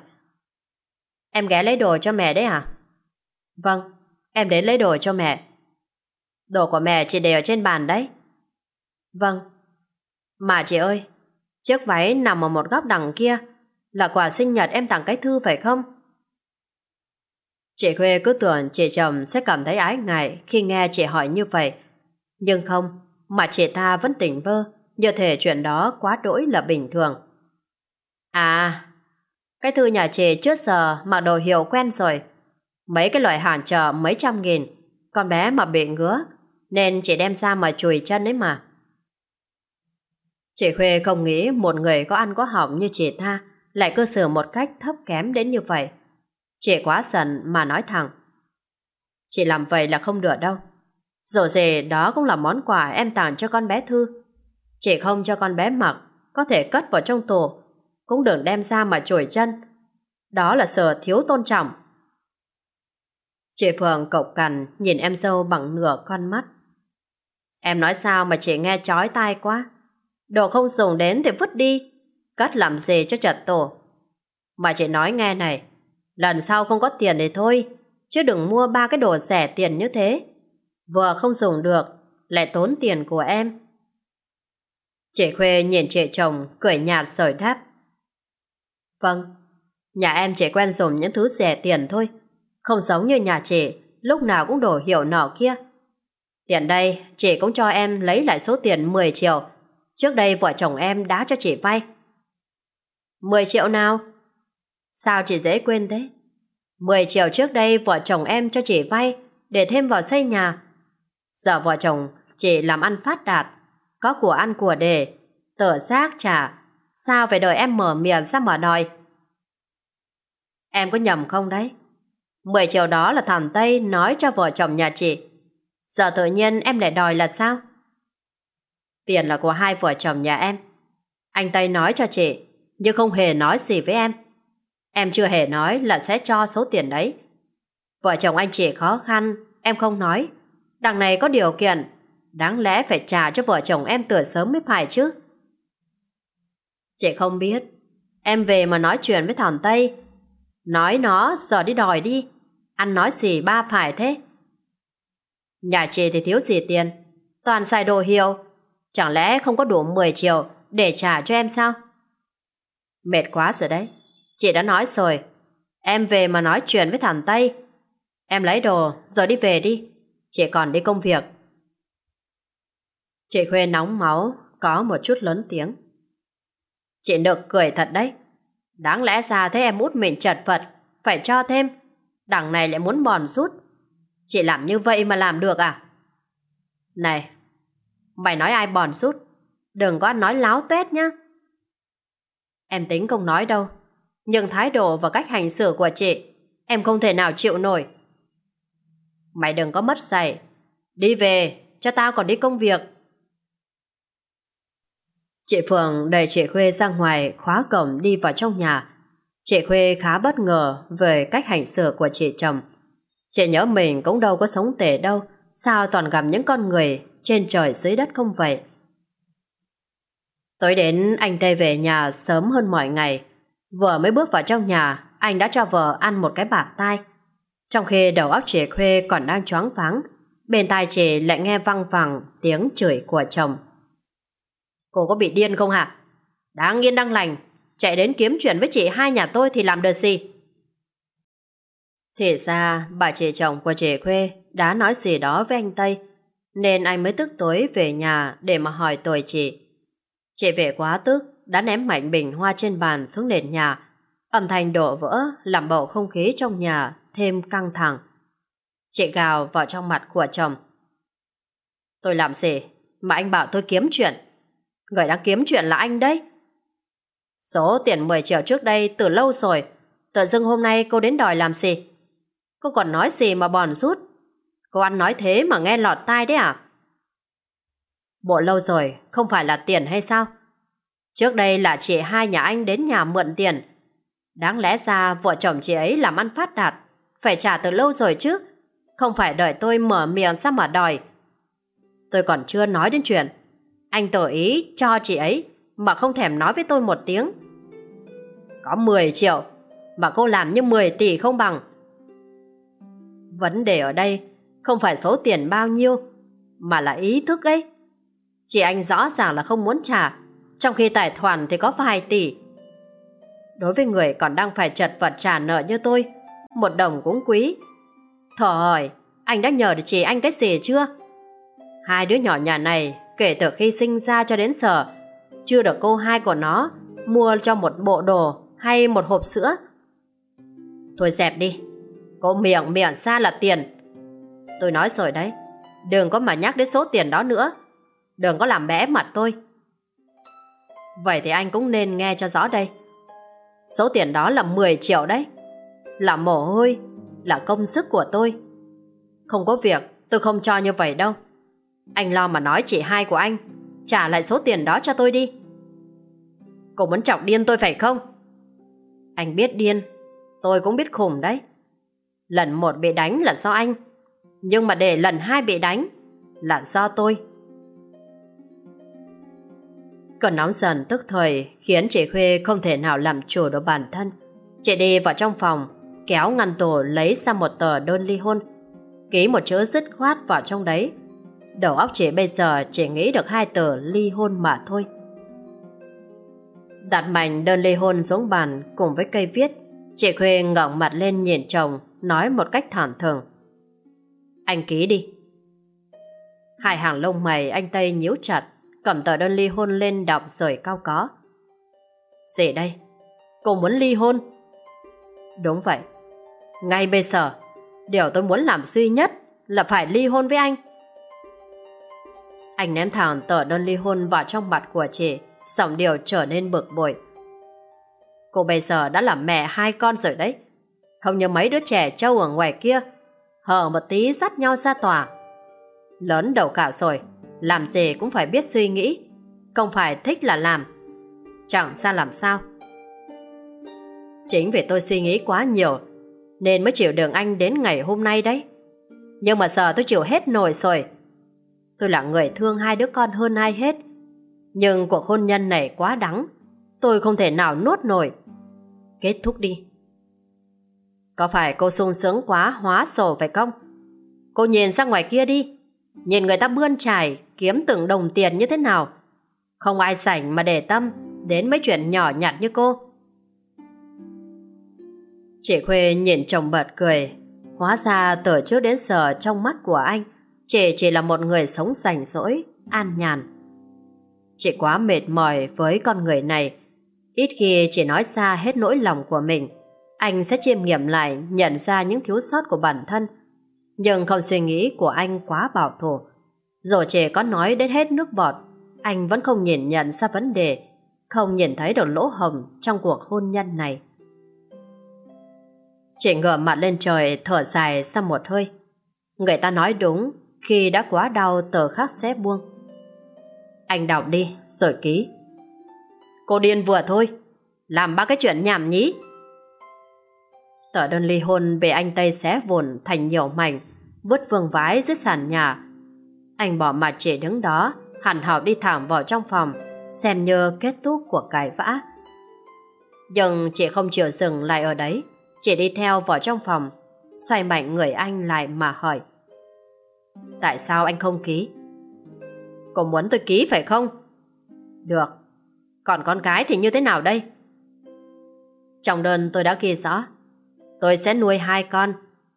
Em ghé lấy đồ cho mẹ đấy à? Vâng, Em đến lấy đồ cho mẹ. Đồ của mẹ chị để ở trên bàn đấy. Vâng. Mà chị ơi, chiếc váy nằm ở một góc đằng kia là quà sinh nhật em tặng cái thư phải không? Chị Khuê cứ tưởng chị chồng sẽ cảm thấy ái ngại khi nghe chị hỏi như vậy. Nhưng không, mà chị ta vẫn tỉnh bơ, như thể chuyện đó quá đỗi là bình thường. À, cái thư nhà chị trước giờ mặc đồ hiệu quen rồi. Mấy cái loại hàng chợ mấy trăm nghìn, con bé mà bị ngứa, nên chị đem ra mà chùi chân ấy mà. Chị Khuê không nghĩ một người có ăn có học như chị ta lại cư xử một cách thấp kém đến như vậy. Chị quá giận mà nói thẳng. Chị làm vậy là không được đâu. Dù gì đó cũng là món quà em tặng cho con bé Thư. Chị không cho con bé mặc, có thể cất vào trong tủ, cũng đừng đem ra mà chổi chân. Đó là sự thiếu tôn trọng. Chị Phượng cộc cằn nhìn em dâu bằng nửa con mắt. Em nói sao mà chị nghe chói tai quá. Đồ không dùng đến thì vứt đi. cắt làm gì cho chặt tổ. Mà chị nói nghe này, lần sau không có tiền thì thôi, chứ đừng mua ba cái đồ rẻ tiền như thế. Vừa không dùng được, lại tốn tiền của em. Chị Khuê nhìn chị chồng, cười nhạt sởi đáp. Vâng, nhà em chỉ quen dùng những thứ rẻ tiền thôi, không giống như nhà chị, lúc nào cũng đổ hiệu nọ kia. Tiền đây, chị cũng cho em lấy lại số tiền 10 triệu, trước đây vợ chồng em đã cho chị vay. 10 triệu nào? Sao chị dễ quên thế? 10 triệu trước đây vợ chồng em cho chị vay để thêm vào xây nhà. Giờ vợ chồng chị làm ăn phát đạt, có của ăn của để, tở xác trả, sao phải đợi em mở miệng ra mở đòi? Em có nhầm không đấy? 10 triệu đó là thằng Tây nói cho vợ chồng nhà chị. Giờ tự nhiên em lại đòi là sao? Tiền là của hai vợ chồng nhà em. Anh Tây nói cho chị, nhưng không hề nói gì với em. Em chưa hề nói là sẽ cho số tiền đấy. Vợ chồng anh chị khó khăn, em không nói. Đằng này có điều kiện, đáng lẽ phải trả cho vợ chồng em từ sớm mới phải chứ. Chị không biết, em về mà nói chuyện với thằng Tây. Nói nó giờ đi đòi đi, ăn nói gì ba phải thế. Nhà chị thì thiếu gì tiền, toàn xài đồ hiệu. Chẳng lẽ không có đủ 10 triệu để trả cho em sao? Mệt quá rồi đấy. Chị đã nói rồi, em về mà nói chuyện với thằng Tây. Em lấy đồ rồi đi về đi, chị còn đi công việc. Chị Khuê nóng máu, có một chút lớn tiếng. Chị được cười thật đấy. Đáng lẽ ra thấy em út mình chật vật, phải cho thêm. Đằng này lại muốn bòn rút. Chị làm như vậy mà làm được à? Này, mày nói ai bòn rút? Đừng có nói láo tuét nhá. Em tính không nói đâu. Nhưng thái độ và cách hành xử của chị, em không thể nào chịu nổi. Mày đừng có mất dạy. Đi về, cho tao còn đi công việc. Chị Phượng đẩy chị Khuê ra ngoài khóa cổng đi vào trong nhà. Chị Khuê khá bất ngờ về cách hành xử của chị chồng. Chị nhớ mình cũng đâu có sống tệ đâu, sao toàn gặp những con người trên trời dưới đất không vậy? Tối đến anh Tây về nhà sớm hơn mọi ngày. Vừa mới bước vào trong nhà, anh đã cho vợ ăn một cái bạc tai. Trong khi đầu óc trẻ Khuê còn đang choáng váng, bên tai trẻ lại nghe văng vẳng tiếng chửi của chồng. Cô có bị điên không hả? Đáng yên đang lành, chạy đến kiếm chuyện với chị hai nhà tôi thì làm được gì? Thì ra, bà chị chồng của trẻ Khuê đã nói gì đó với anh Tây, nên anh mới tức tối về nhà để mà hỏi tội chị. Chị về quá tức, đã ném mạnh bình hoa trên bàn xuống nền nhà. Âm thanh đổ vỡ, làm bầu không khí trong nhà thêm căng thẳng. Chị gào vào trong mặt của chồng. Tôi làm gì mà anh bảo tôi kiếm chuyện? Người đang kiếm chuyện là anh đấy. Số tiền 10 triệu trước đây từ lâu rồi. Tự dưng hôm nay cô đến đòi làm gì? Cô còn nói gì mà bòn rút? Cô ăn nói thế mà nghe lọt tai đấy à? Bộ lâu rồi, không phải là tiền hay sao? Trước đây là chị hai nhà anh đến nhà mượn tiền. Đáng lẽ ra vợ chồng chị ấy làm ăn phát đạt, phải trả từ lâu rồi chứ. Không phải đợi tôi mở miệng ra mà đòi. Tôi còn chưa nói đến chuyện. Anh tự ý cho chị ấy mà không thèm nói với tôi một tiếng. Có 10 triệu mà cô làm như 10 tỷ không bằng. Vấn đề ở đây không phải số tiền bao nhiêu mà là ý thức đấy. Chị anh rõ ràng là không muốn trả trong khi tài khoản thì có vài tỷ. Đối với người còn đang phải chật vật trả nợ như tôi, một đồng cũng quý, Thở hỏi, anh đã nhờ được chị anh cái gì chưa? Hai đứa nhỏ nhà này kể từ khi sinh ra cho đến giờ chưa được cô hai của nó mua cho một bộ đồ hay một hộp sữa. Thôi dẹp đi, cô miệng miệng xa là tiền. Tôi nói rồi đấy, đừng có mà nhắc đến số tiền đó nữa. Đừng có làm bé mặt tôi. Vậy thì anh cũng nên nghe cho rõ đây. Số tiền đó là 10 triệu đấy. Là mồ hôi, là công sức của tôi. Không có việc, tôi không cho như vậy đâu. Anh lo mà nói chị hai của anh, trả lại số tiền đó cho tôi đi. Cô muốn chọc điên tôi phải không? Anh biết điên, tôi cũng biết khủng đấy. Lần một bị đánh là do anh, nhưng mà để lần hai bị đánh là do tôi. Cơn nóng dần tức thời khiến chị Khuê không thể nào làm chủ được bản thân. Chị đi vào trong phòng, kéo ngăn tủ lấy ra một tờ đơn ly hôn, ký một chữ dứt khoát vào trong đấy. Đầu óc chị bây giờ chỉ nghĩ được hai tờ ly hôn mà thôi. Đặt mảnh đơn ly hôn xuống bàn cùng với cây viết, chị Khuê ngẩng mặt lên nhìn chồng, nói một cách thản thường. Anh ký đi. Hai hàng lông mày anh Tây nhíu chặt, cầm tờ đơn ly hôn lên đọc rời cao có. Gì đây? Cô muốn ly hôn? Đúng vậy. Ngay bây giờ, điều tôi muốn làm duy nhất là phải ly hôn với anh. Anh ném thẳng tờ đơn ly hôn vào trong mặt của chị, giọng điều trở nên bực bội. Cô bây giờ đã là mẹ hai con rồi đấy. Không như mấy đứa trẻ trâu ở ngoài kia, hở một tí dắt nhau ra tòa. Lớn đầu cả rồi, làm gì cũng phải biết suy nghĩ, không phải thích là làm. Chẳng ra làm sao. Chính vì tôi suy nghĩ quá nhiều, nên mới chịu đường anh đến ngày hôm nay đấy. Nhưng mà giờ tôi chịu hết nổi rồi. Tôi là người thương hai đứa con hơn ai hết. Nhưng cuộc hôn nhân này quá đắng, tôi không thể nào nuốt nổi. Kết thúc đi. Có phải cô sung sướng quá hóa sổ phải không? Cô nhìn ra ngoài kia đi. Nhìn người ta bươn trải, kiếm từng đồng tiền như thế nào. Không ai sảnh mà để tâm đến mấy chuyện nhỏ nhặt như cô. Chị Khuê nhìn chồng bật cười. Hóa ra từ trước đến giờ trong mắt của anh, chị chỉ là một người sống rảnh rỗi, an nhàn. Chị quá mệt mỏi với con người này. Ít khi chị nói ra hết nỗi lòng của mình. Anh sẽ chiêm nghiệm lại nhận ra những thiếu sót của bản thân nhưng không suy nghĩ của anh quá bảo thủ. Rồi trẻ có nói đến hết nước bọt, anh vẫn không nhìn nhận ra vấn đề, không nhìn thấy được lỗ hồng trong cuộc hôn nhân này. Chị ngửa mặt lên trời thở dài ra một hơi. Người ta nói đúng, khi đã quá đau tờ khắc sẽ buông. Anh đọc đi, rồi ký. Cô điên vừa thôi, làm ba cái chuyện nhảm nhí. Tờ đơn ly hôn bị anh Tây xé vụn thành nhiều mảnh, vứt vương vái dưới sàn nhà. Anh bỏ mặt chị đứng đó, hẳn học đi thẳng vào trong phòng, xem như kết thúc của cãi vã. Nhưng chị không chịu dừng lại ở đấy, chị đi theo vào trong phòng, xoay mạnh người anh lại mà hỏi. Tại sao anh không ký? Cô muốn tôi ký phải không? Được. Còn con cái thì như thế nào đây? Trong đơn tôi đã ghi rõ. Tôi sẽ nuôi hai con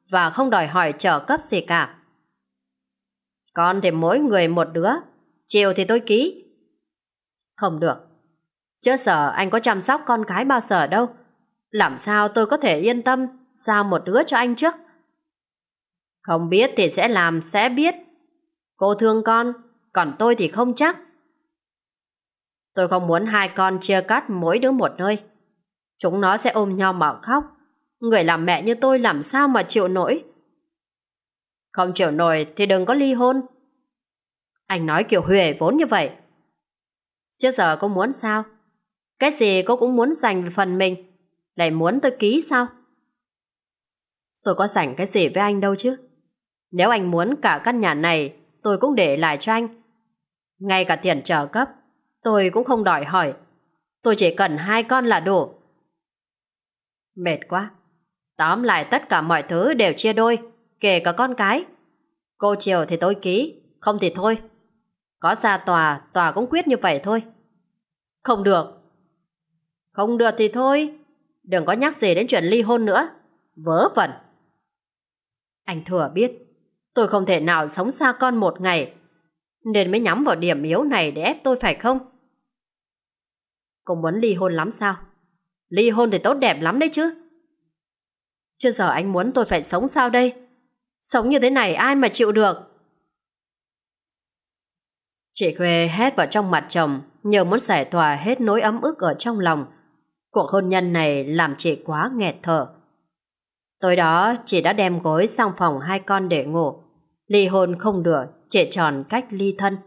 và không đòi hỏi trợ cấp gì cả. Con thì mỗi người một đứa, chiều thì tôi ký. Không được. Chứ sợ anh có chăm sóc con cái bao giờ đâu. Làm sao tôi có thể yên tâm giao một đứa cho anh trước? Không biết thì sẽ làm, sẽ biết. Cô thương con, còn tôi thì không chắc. Tôi không muốn hai con chia cắt mỗi đứa một nơi. Chúng nó sẽ ôm nhau mà khóc. Người làm mẹ như tôi làm sao mà chịu nổi? Không chịu nổi thì đừng có ly hôn. Anh nói kiểu huề vốn như vậy. Chứ giờ cô muốn sao? Cái gì cô cũng muốn dành về phần mình. Lại muốn tôi ký sao? Tôi có dành cái gì với anh đâu chứ. Nếu anh muốn cả căn nhà này, tôi cũng để lại cho anh. Ngay cả tiền trợ cấp, tôi cũng không đòi hỏi. Tôi chỉ cần hai con là đủ. Mệt quá. Tóm lại tất cả mọi thứ đều chia đôi, kể cả con cái. Cô chiều thì tôi ký, không thì thôi. Có ra tòa, tòa cũng quyết như vậy thôi. Không được. Không được thì thôi. Đừng có nhắc gì đến chuyện ly hôn nữa. Vớ vẩn. Anh thừa biết, tôi không thể nào sống xa con một ngày, nên mới nhắm vào điểm yếu này để ép tôi phải không? Cô muốn ly hôn lắm sao? Ly hôn thì tốt đẹp lắm đấy chứ. Chưa giờ anh muốn tôi phải sống sao đây? Sống như thế này ai mà chịu được? Chị Khuê hét vào trong mặt chồng, nhờ muốn giải tỏa hết nỗi ấm ức ở trong lòng. Cuộc hôn nhân này làm chị quá nghẹt thở. Tối đó, chị đã đem gối sang phòng hai con để ngủ. Ly hôn không được, chị tròn cách ly thân.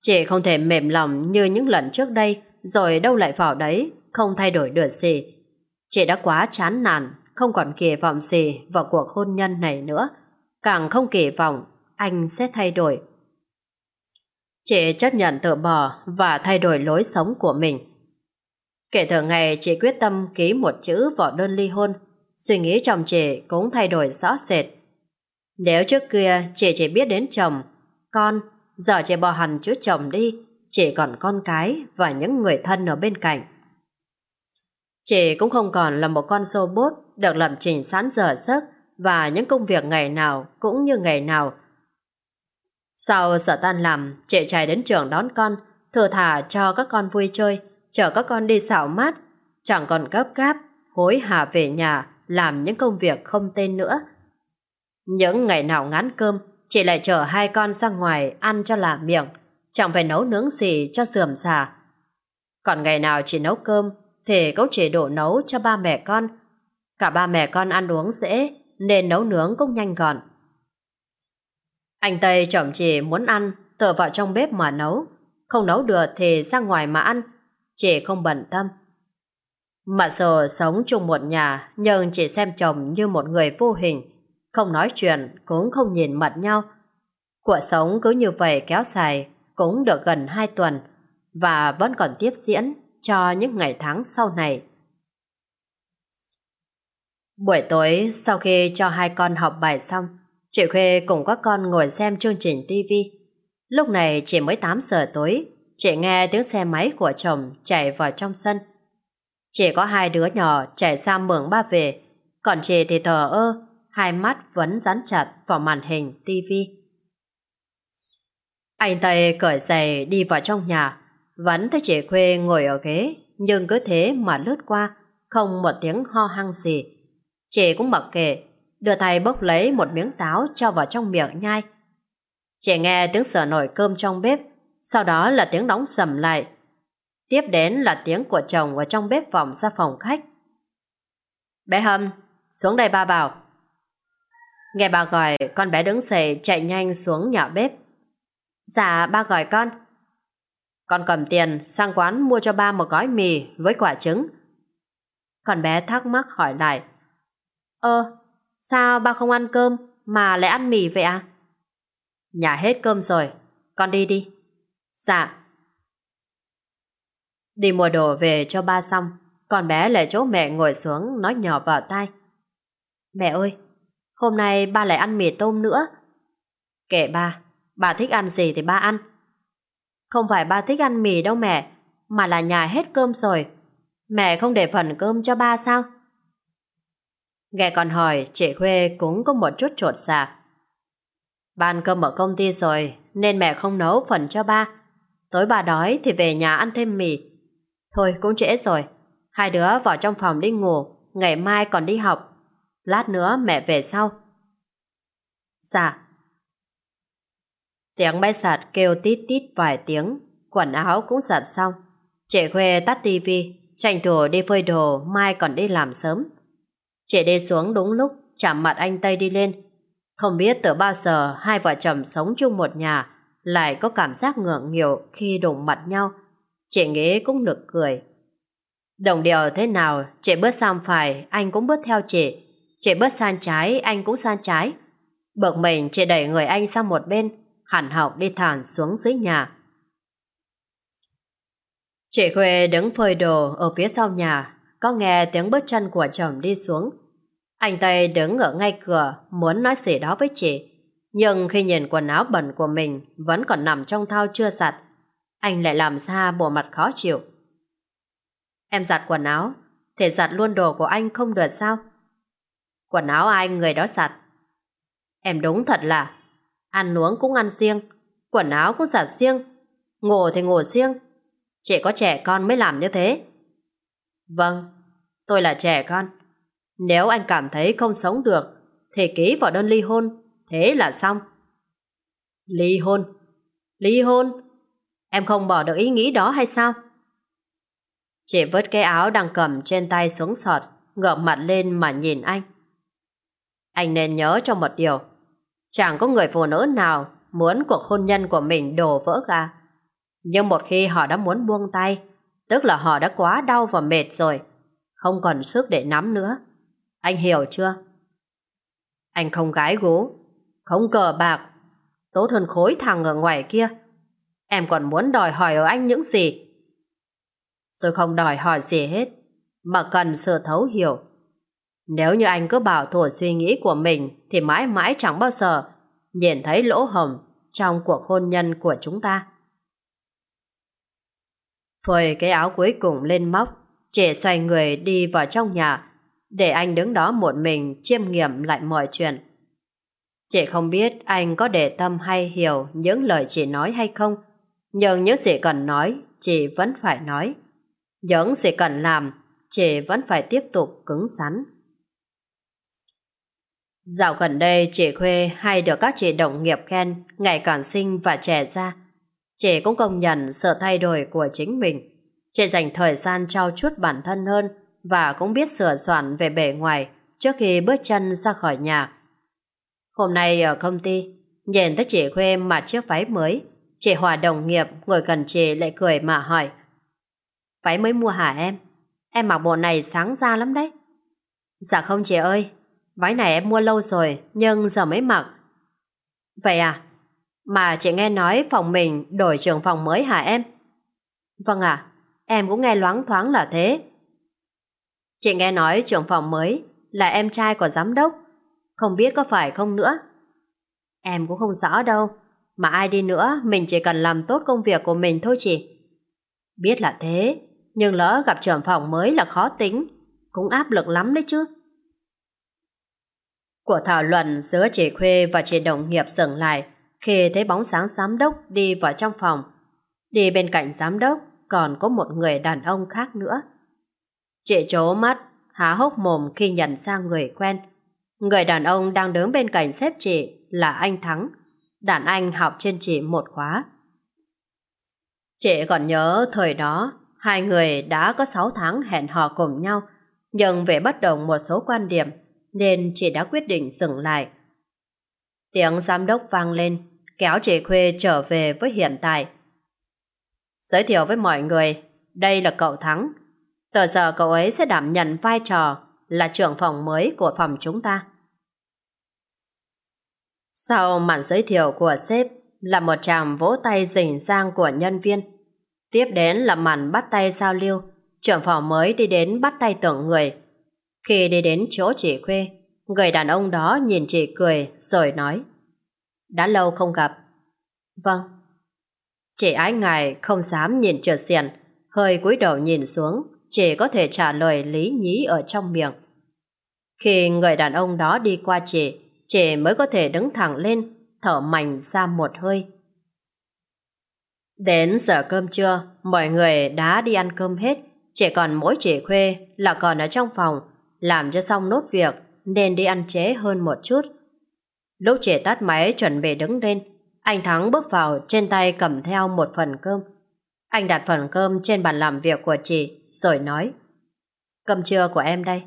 Chị không thể mềm lòng như những lần trước đây, rồi đâu lại vào đấy, không thay đổi được gì. Chị đã quá chán nản, không còn kỳ vọng gì vào cuộc hôn nhân này nữa. Càng không kỳ vọng anh sẽ thay đổi. Chị chấp nhận tự bỏ và thay đổi lối sống của mình. Kể từ ngày chị quyết tâm ký một chữ vào đơn ly hôn, suy nghĩ chồng chị cũng thay đổi rõ rệt. Nếu trước kia chị chỉ biết đến chồng, con, giờ chị bỏ hẳn chữ chồng đi, chỉ còn con cái và những người thân ở bên cạnh. Chị cũng không còn là một con robot được lập trình sẵn giờ giấc và những công việc ngày nào cũng như ngày nào. Sau giờ tan làm, chị chạy đến trường đón con, thừa thả cho các con vui chơi, chở các con đi xảo mát, chẳng còn gấp gáp, hối hả về nhà làm những công việc không tên nữa. Những ngày nào ngán cơm, chị lại chở hai con ra ngoài ăn cho là miệng, chẳng phải nấu nướng gì cho sườm xà. Còn ngày nào chị nấu cơm, thể cũng chế độ nấu cho ba mẹ con. Cả ba mẹ con ăn uống dễ, nên nấu nướng cũng nhanh gọn. Anh Tây chồng chị muốn ăn, tự vào trong bếp mà nấu. Không nấu được thì ra ngoài mà ăn, chị không bận tâm. Mặc dù sống chung một nhà, nhưng chị xem chồng như một người vô hình, không nói chuyện, cũng không nhìn mặt nhau. Cuộc sống cứ như vậy kéo dài, cũng được gần hai tuần, và vẫn còn tiếp diễn cho những ngày tháng sau này. Buổi tối, sau khi cho hai con học bài xong, chị Khuê cùng các con ngồi xem chương trình TV. Lúc này chỉ mới 8 giờ tối, chị nghe tiếng xe máy của chồng chạy vào trong sân. Chỉ có hai đứa nhỏ chạy sang mượn ba về, còn chị thì thờ ơ, hai mắt vẫn dán chặt vào màn hình TV. Anh Tây cởi giày đi vào trong nhà, vẫn thấy chị Khuê ngồi ở ghế, nhưng cứ thế mà lướt qua, không một tiếng ho hăng gì. Chị cũng mặc kệ, đưa tay bốc lấy một miếng táo cho vào trong miệng nhai. Chị nghe tiếng sờ nổi cơm trong bếp, sau đó là tiếng đóng sầm lại. Tiếp đến là tiếng của chồng ở trong bếp vòng ra phòng khách. Bé Hâm, xuống đây ba bảo. Nghe bà gọi, con bé đứng dậy chạy nhanh xuống nhà bếp. Dạ, ba gọi con. Con cầm tiền sang quán mua cho ba một gói mì với quả trứng. Còn bé thắc mắc hỏi lại. Ơ, sao ba không ăn cơm mà lại ăn mì vậy à? Nhà hết cơm rồi, con đi đi. Dạ. Đi mua đồ về cho ba xong, con bé lại chỗ mẹ ngồi xuống nói nhỏ vào tai. Mẹ ơi, hôm nay ba lại ăn mì tôm nữa. Kệ ba, bà thích ăn gì thì ba ăn. Không phải ba thích ăn mì đâu mẹ, mà là nhà hết cơm rồi. Mẹ không để phần cơm cho ba sao? Nghe con hỏi, chị Khuê cũng có một chút trột dạ. Ba ăn cơm ở công ty rồi, nên mẹ không nấu phần cho ba. Tối bà đói thì về nhà ăn thêm mì. Thôi cũng trễ rồi, hai đứa vào trong phòng đi ngủ, ngày mai còn đi học. Lát nữa mẹ về sau. Dạ. Tiếng bay sạt kêu tít tít vài tiếng, quần áo cũng sạt xong. Chị Khuê tắt tivi, tranh thủ đi phơi đồ, mai còn đi làm sớm. Chị đi xuống đúng lúc, chạm mặt anh Tây đi lên. Không biết từ bao giờ hai vợ chồng sống chung một nhà lại có cảm giác ngượng nghịu khi đụng mặt nhau. Chị nghĩ cũng nực cười. Đồng điều thế nào, chị bước sang phải, anh cũng bước theo chị. Chị bước sang trái, anh cũng sang trái. Bực mình, chị đẩy người anh sang một bên, Hàn học đi thản xuống dưới nhà. Chị Khuê đứng phơi đồ ở phía sau nhà, có nghe tiếng bước chân của chồng đi xuống. Anh Tây đứng ở ngay cửa, muốn nói gì đó với chị. Nhưng khi nhìn quần áo bẩn của mình vẫn còn nằm trong thao chưa giặt, anh lại làm ra bộ mặt khó chịu. Em giặt quần áo, thể giặt luôn đồ của anh không được sao? Quần áo ai người đó giặt? Em đúng thật là ăn uống cũng ăn riêng, quần áo cũng giặt riêng, ngủ thì ngủ riêng. Chỉ có trẻ con mới làm như thế. Vâng, tôi là trẻ con. Nếu anh cảm thấy không sống được, thì ký vào đơn ly hôn, thế là xong. Ly hôn? Ly hôn? Em không bỏ được ý nghĩ đó hay sao? Chị vứt cái áo đang cầm trên tay xuống sọt, ngợm mặt lên mà nhìn anh. Anh nên nhớ cho một điều. Chẳng có người phụ nữ nào muốn cuộc hôn nhân của mình đổ vỡ cả. Nhưng một khi họ đã muốn buông tay, tức là họ đã quá đau và mệt rồi, không còn sức để nắm nữa. Anh hiểu chưa? Anh không gái gú, không cờ bạc, tốt hơn khối thằng ở ngoài kia. Em còn muốn đòi hỏi ở anh những gì? Tôi không đòi hỏi gì hết, mà cần sự thấu hiểu. Nếu như anh cứ bảo thủ suy nghĩ của mình thì mãi mãi chẳng bao giờ nhìn thấy lỗ hồng trong cuộc hôn nhân của chúng ta. Phơi cái áo cuối cùng lên móc, trẻ xoay người đi vào trong nhà, để anh đứng đó một mình chiêm nghiệm lại mọi chuyện. Chị không biết anh có để tâm hay hiểu những lời chị nói hay không, nhưng những gì cần nói, chị vẫn phải nói. Những gì cần làm, chị vẫn phải tiếp tục cứng rắn. Dạo gần đây chị Khuê hay được các chị đồng nghiệp khen ngày càng xinh và trẻ ra. Chị cũng công nhận sự thay đổi của chính mình. Chị dành thời gian trao chuốt bản thân hơn và cũng biết sửa soạn về bề ngoài trước khi bước chân ra khỏi nhà. Hôm nay ở công ty, nhìn thấy chị Khuê mặc chiếc váy mới, chị Hòa đồng nghiệp ngồi gần chị lại cười mà hỏi Váy mới mua hả em? Em mặc bộ này sáng ra lắm đấy. Dạ không chị ơi, váy này em mua lâu rồi nhưng giờ mới mặc. Vậy à? Mà chị nghe nói phòng mình đổi trưởng phòng mới hả em? Vâng ạ, em cũng nghe loáng thoáng là thế. Chị nghe nói trưởng phòng mới là em trai của giám đốc, không biết có phải không nữa. Em cũng không rõ đâu, mà ai đi nữa mình chỉ cần làm tốt công việc của mình thôi chị. Biết là thế, nhưng lỡ gặp trưởng phòng mới là khó tính, cũng áp lực lắm đấy chứ. Cuộc thảo luận giữa chị Khuê và chị đồng nghiệp dừng lại khi thấy bóng sáng giám đốc đi vào trong phòng. Đi bên cạnh giám đốc còn có một người đàn ông khác nữa. Chị trố mắt, há hốc mồm khi nhận ra người quen. Người đàn ông đang đứng bên cạnh sếp chị là anh Thắng. Đàn anh học trên chị một khóa. Chị còn nhớ thời đó hai người đã có 6 tháng hẹn hò cùng nhau nhưng về bất đồng một số quan điểm nên chị đã quyết định dừng lại. Tiếng giám đốc vang lên kéo chị Khuê trở về với hiện tại. Giới thiệu với mọi người đây là cậu Thắng Từ giờ cậu ấy sẽ đảm nhận vai trò là trưởng phòng mới của phòng chúng ta. Sau màn giới thiệu của sếp là một tràng vỗ tay rình rang của nhân viên. Tiếp đến là màn bắt tay giao lưu, trưởng phòng mới đi đến bắt tay tưởng người. Khi đi đến chỗ chị Khuê, người đàn ông đó nhìn chị cười rồi nói Đã lâu không gặp. Vâng. Chị ái ngài không dám nhìn trượt xiền, hơi cúi đầu nhìn xuống, chỉ có thể trả lời lý nhí ở trong miệng. Khi người đàn ông đó đi qua chị, chị mới có thể đứng thẳng lên, thở mạnh ra một hơi. Đến giờ cơm trưa, mọi người đã đi ăn cơm hết, chỉ còn mỗi chị Khuê là còn ở trong phòng, làm cho xong nốt việc nên đi ăn chế hơn một chút. Lúc trẻ tắt máy chuẩn bị đứng lên, anh Thắng bước vào trên tay cầm theo một phần cơm. Anh đặt phần cơm trên bàn làm việc của chị rồi nói Cơm trưa của em đây.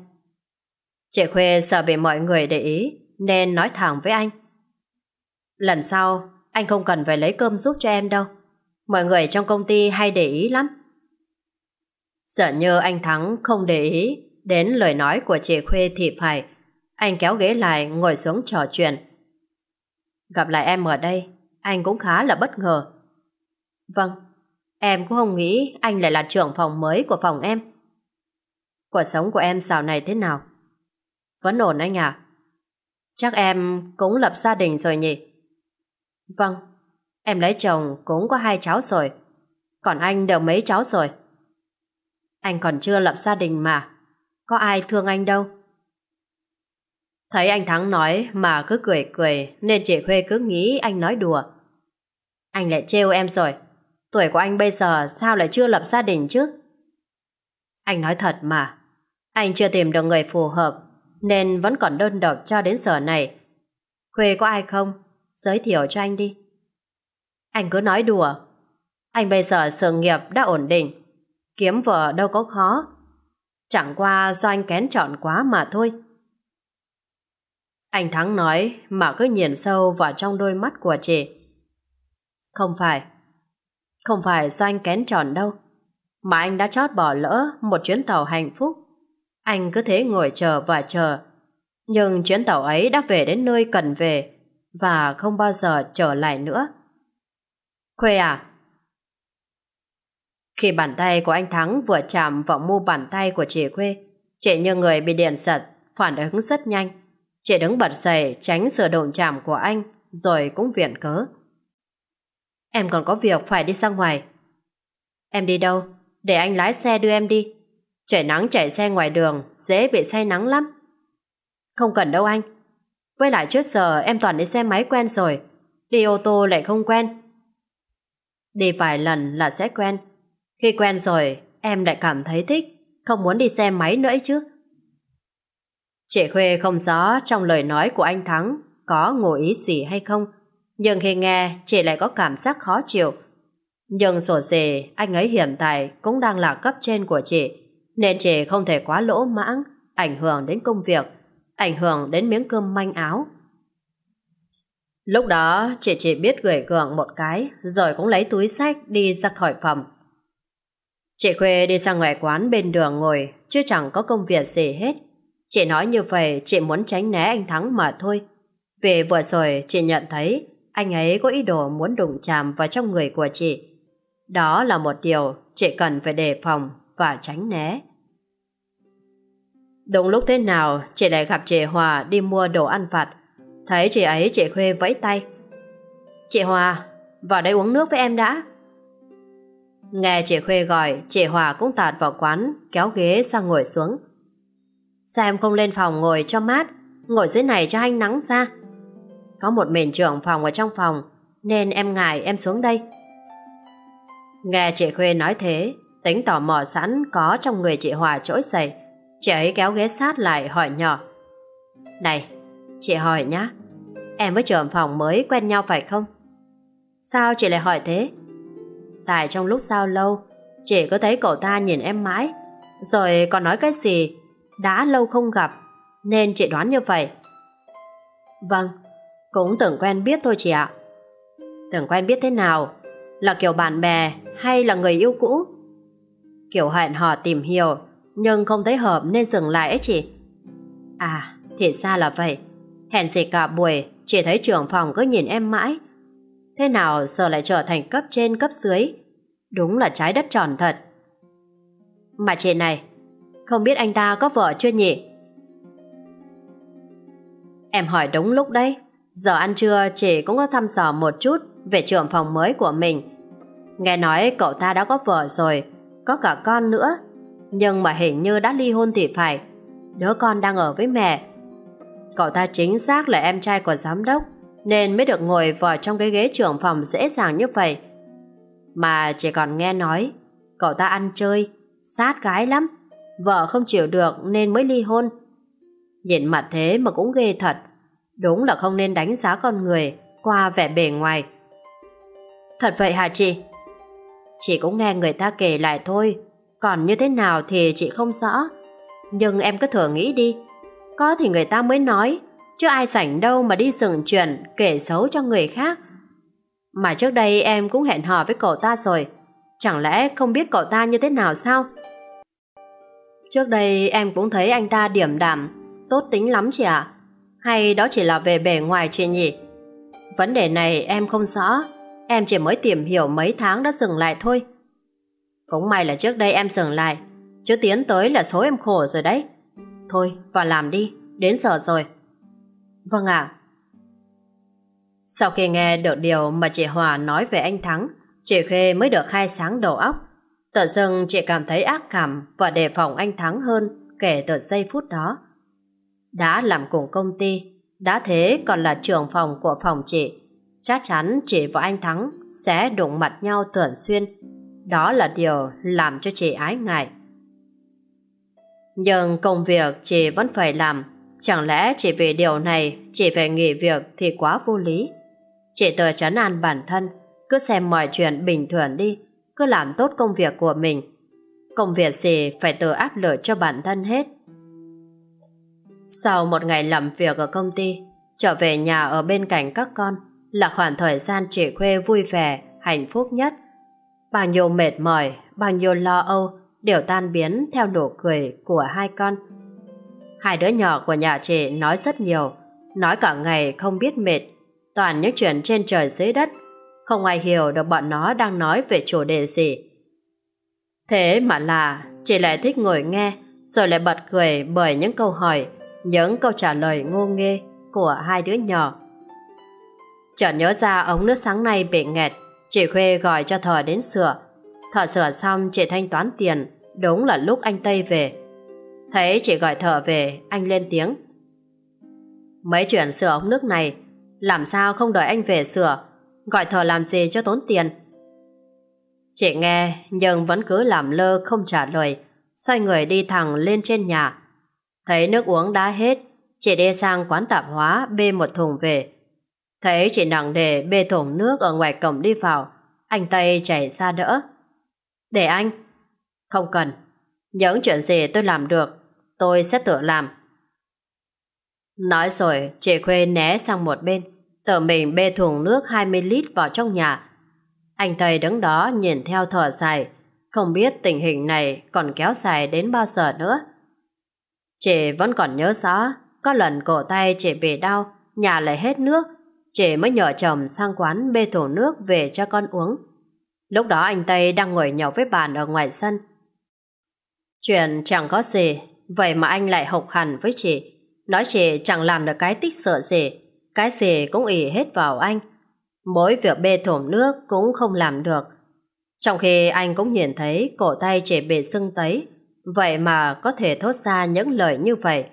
Chị Khuê sợ bị mọi người để ý nên nói thẳng với anh. Lần sau, anh không cần phải lấy cơm giúp cho em đâu. Mọi người trong công ty hay để ý lắm. Sợ như anh Thắng không để ý đến lời nói của chị Khuê thì phải. Anh kéo ghế lại ngồi xuống trò chuyện. Gặp lại em ở đây, anh cũng khá là bất ngờ. Vâng, em cũng không nghĩ anh lại là trưởng phòng mới của phòng em. Cuộc sống của em dạo này thế nào? Vẫn ổn anh à? Chắc em cũng lập gia đình rồi nhỉ? Vâng, em lấy chồng cũng có hai cháu rồi. Còn anh đều mấy cháu rồi. Anh còn chưa lập gia đình mà. Có ai thương anh đâu. Thấy anh Thắng nói mà cứ cười cười, nên chị Khuê cứ nghĩ anh nói đùa. Anh lại trêu em rồi. Tuổi của anh bây giờ sao lại chưa lập gia đình chứ? Anh nói thật mà. Anh chưa tìm được người phù hợp, nên vẫn còn đơn độc cho đến giờ này. Khuê có ai không? Giới thiệu cho anh đi. Anh cứ nói đùa. Anh bây giờ sự nghiệp đã ổn định. Kiếm vợ đâu có khó. Chẳng qua do anh kén chọn quá mà thôi. Anh Thắng nói, mà cứ nhìn sâu vào trong đôi mắt của chị. Không phải. Không phải do anh kén chọn đâu. Mà anh đã chót bỏ lỡ một chuyến tàu hạnh phúc. Anh cứ thế ngồi chờ và chờ. Nhưng chuyến tàu ấy đã về đến nơi cần về và không bao giờ trở lại nữa. Khuê à? Khi bàn tay của anh Thắng vừa chạm vào mu bàn tay của chị Khuê, chị như người bị điện giật, phản ứng rất nhanh. Chị đứng bật dậy tránh sự đụng chạm của anh, rồi cũng viện cớ. Em còn có việc phải đi ra ngoài. Em đi đâu? Để anh lái xe đưa em đi. Trời nắng chạy xe ngoài đường, dễ bị say nắng lắm. Không cần đâu anh. Với lại trước giờ em toàn đi xe máy quen rồi. Đi ô tô lại không quen. Đi vài lần là sẽ quen. Khi quen rồi, em lại cảm thấy thích, không muốn đi xe máy nữa chứ. Chị Khuê không rõ trong lời nói của anh Thắng có ngụ ý gì hay không, nhưng khi nghe chị lại có cảm giác khó chịu. Nhưng sổ gì anh ấy hiện tại cũng đang là cấp trên của chị, nên chị không thể quá lỗ mãng, ảnh hưởng đến công việc, ảnh hưởng đến miếng cơm manh áo. Lúc đó chị chỉ biết gửi gượng một cái, rồi cũng lấy túi sách đi ra khỏi phòng. Chị Khuê đi ra ngoài quán bên đường ngồi, chứ chẳng có công việc gì hết. Chị nói như vậy chị muốn tránh né anh Thắng mà thôi. Vì vừa rồi chị nhận thấy anh ấy có ý đồ muốn đụng chạm vào trong người của chị. Đó là một điều chị cần phải đề phòng và tránh né. Đúng lúc thế nào chị lại gặp chị Hòa đi mua đồ ăn vặt. Thấy chị ấy chị Khuê vẫy tay. Chị Hòa, vào đây uống nước với em đã. Nghe chị Khuê gọi, chị Hòa cũng tạt vào quán, kéo ghế sang ngồi xuống. Sao em không lên phòng ngồi cho mát, ngồi dưới này cho anh nắng ra. Có một mình trưởng phòng ở trong phòng, nên em ngại em xuống đây. Nghe chị Khuê nói thế, tính tò mò sẵn có trong người chị Hòa trỗi dậy. Chị ấy kéo ghế sát lại hỏi nhỏ. Này, chị hỏi nhá, em với trưởng phòng mới quen nhau phải không? Sao chị lại hỏi thế? Tại trong lúc sao lâu, chị cứ thấy cậu ta nhìn em mãi, rồi còn nói cái gì, đã lâu không gặp, nên chị đoán như vậy. Vâng, cũng tưởng quen biết thôi chị ạ. Tưởng quen biết thế nào? Là kiểu bạn bè hay là người yêu cũ? Kiểu hẹn hò tìm hiểu, nhưng không thấy hợp nên dừng lại ấy chị. À, thì ra là vậy. Hẹn gì cả buổi, chỉ thấy trưởng phòng cứ nhìn em mãi. Thế nào giờ lại trở thành cấp trên cấp dưới? Đúng là trái đất tròn thật. Mà chị này, không biết anh ta có vợ chưa nhỉ? Em hỏi đúng lúc đấy. Giờ ăn trưa chị cũng có thăm dò một chút về trưởng phòng mới của mình. Nghe nói cậu ta đã có vợ rồi, có cả con nữa. Nhưng mà hình như đã ly hôn thì phải. Đứa con đang ở với mẹ. Cậu ta chính xác là em trai của giám đốc, nên mới được ngồi vào trong cái ghế trưởng phòng dễ dàng như vậy. Mà chỉ còn nghe nói, cậu ta ăn chơi, sát gái lắm. Vợ không chịu được nên mới ly hôn. Nhìn mặt thế mà cũng ghê thật. Đúng là không nên đánh giá con người qua vẻ bề ngoài. Thật vậy hả chị? Chị cũng nghe người ta kể lại thôi. Còn như thế nào thì chị không rõ. Nhưng em cứ thử nghĩ đi. Có thì người ta mới nói, chứ ai rảnh đâu mà đi dựng chuyện kể xấu cho người khác. Mà trước đây em cũng hẹn hò với cậu ta rồi. Chẳng lẽ không biết cậu ta như thế nào sao? Trước đây em cũng thấy anh ta điểm đảm, tốt tính lắm chị ạ. Hay đó chỉ là về bề ngoài chị nhỉ? Vấn đề này em không rõ, em chỉ mới tìm hiểu mấy tháng đã dừng lại thôi. Cũng may là trước đây em dừng lại, chứ tiến tới là số em khổ rồi đấy. Thôi, vào làm đi, đến giờ rồi. Vâng ạ. Sau khi nghe được điều mà chị Hòa nói về anh Thắng, chị Khê mới được khai sáng đầu óc. Tự dưng chị cảm thấy ác cảm và đề phòng anh Thắng hơn kể từ giây phút đó. đã làm cùng công ty, đã thế còn là trưởng phòng của phòng chị. Chắc chắn chị và anh Thắng sẽ đụng mặt nhau thường xuyên. Đó là điều làm cho chị ái ngại. Nhưng công việc chị vẫn phải làm. Chẳng lẽ chỉ vì điều này chỉ phải nghỉ việc thì quá vô lý. Chị tự chấn an bản thân, cứ xem mọi chuyện bình thường đi, cứ làm tốt công việc của mình. Công việc gì phải tự áp lực cho bản thân hết. Sau một ngày làm việc ở công ty, trở về nhà ở bên cạnh các con là khoảng thời gian chị Khuê vui vẻ, hạnh phúc nhất. Bao nhiêu mệt mỏi, bao nhiêu lo âu đều tan biến theo nụ cười của hai con. Hai đứa nhỏ của nhà chị nói rất nhiều, nói cả ngày không biết mệt, toàn những chuyện trên trời dưới đất, không ai hiểu được bọn nó đang nói về chủ đề gì. Thế mà là chị lại thích ngồi nghe, rồi lại bật cười bởi những câu hỏi, những câu trả lời ngô nghê của hai đứa nhỏ. Chợt nhớ ra ống nước sáng nay bị nghẹt, chị Khuê gọi cho Thờ đến sửa. Thợ sửa xong chị thanh toán tiền, đúng là lúc anh Tây về. Thấy chị gọi Thợ về, anh lên tiếng. Mấy chuyện sửa ống nước này, làm sao không đợi anh về sửa, gọi Thợ làm gì cho tốn tiền. Chị nghe, nhưng vẫn cứ làm lơ không trả lời, xoay người đi thẳng lên trên nhà. Thấy nước uống đã hết, chị đi sang quán tạp hóa bê một thùng về. Thấy chị nặng để bê thùng nước ở ngoài cổng đi vào, anh Tây chạy ra đỡ. Để anh. Không cần. Những chuyện gì tôi làm được, tôi sẽ tự làm. Nói rồi, chị Khuê né sang một bên, tự mình bê thùng nước 20 lít vào trong nhà. Anh Tây đứng đó nhìn theo thở dài, không biết tình hình này còn kéo dài đến bao giờ nữa. Chị vẫn còn nhớ rõ, có lần cổ tay chị bị đau, nhà lại hết nước, chị mới nhờ chồng sang quán bê thổ nước về cho con uống. Lúc đó anh Tây đang ngồi nhậu với bạn ở ngoài sân. Chuyện chẳng có gì, vậy mà anh lại học hẳn với chị. Nói chị chẳng làm được cái tích sợ gì, cái gì cũng ỉ hết vào anh. Mỗi việc bê thổm nước cũng không làm được. Trong khi anh cũng nhìn thấy cổ tay chị bị sưng tấy, vậy mà có thể thốt ra những lời như vậy.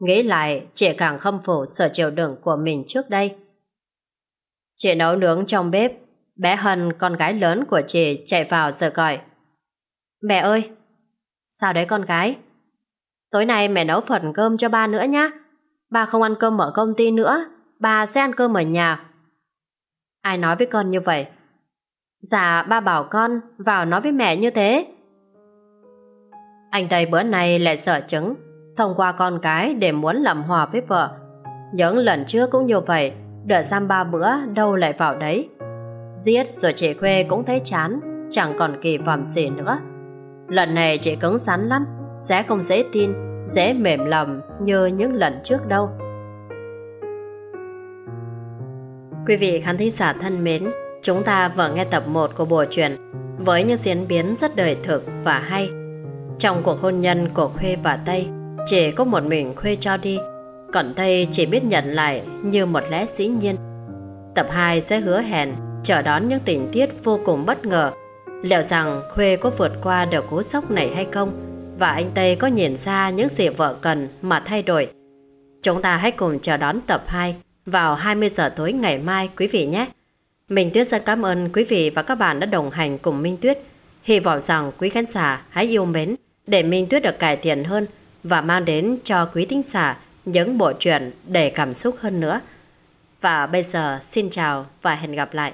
Nghĩ lại, chị càng khâm phục sở chịu đựng của mình trước đây. Chị nấu nướng trong bếp, bé Hân, con gái lớn của chị chạy vào rồi gọi. Mẹ ơi! Sao đấy con gái? Tối nay mẹ nấu phần cơm cho ba nữa nhá. Ba không ăn cơm ở công ty nữa, ba sẽ ăn cơm ở nhà. Ai nói với con như vậy? Dạ, ba bảo con vào nói với mẹ như thế. Anh Tây bữa nay lại sợ chứng, thông qua con cái để muốn làm hòa với vợ. Những lần trước cũng như vậy, đợi giam ba bữa đâu lại vào đấy. Giết rồi chị Khuê cũng thấy chán, chẳng còn kỳ vọng gì nữa. Lần này chị cứng rắn lắm, sẽ không dễ tin, dễ mềm lòng như những lần trước đâu. Quý vị khán thính giả thân mến, chúng ta vừa nghe tập 1 của bộ truyện với những diễn biến rất đời thực và hay. Trong cuộc hôn nhân của Khuê và Tây, chỉ có một mình Khuê cho đi, còn Tây chỉ biết nhận lại như một lẽ dĩ nhiên. Tập 2 sẽ hứa hẹn chờ đón những tình tiết vô cùng bất ngờ. Liệu rằng Khuê có vượt qua được cú sốc này hay không? Và anh Tây có nhìn ra những gì vợ cần mà thay đổi? Chúng ta hãy cùng chờ đón tập 2 vào 20 giờ tối ngày mai, quý vị nhé. Minh Tuyết xin cảm ơn quý vị và các bạn đã đồng hành cùng Minh Tuyết. Hy vọng rằng quý khán giả hãy yêu mến để Minh Tuyết được cải thiện hơn và mang đến cho quý thính giả những bộ truyện đầy cảm xúc hơn nữa. Và bây giờ, xin chào và hẹn gặp lại.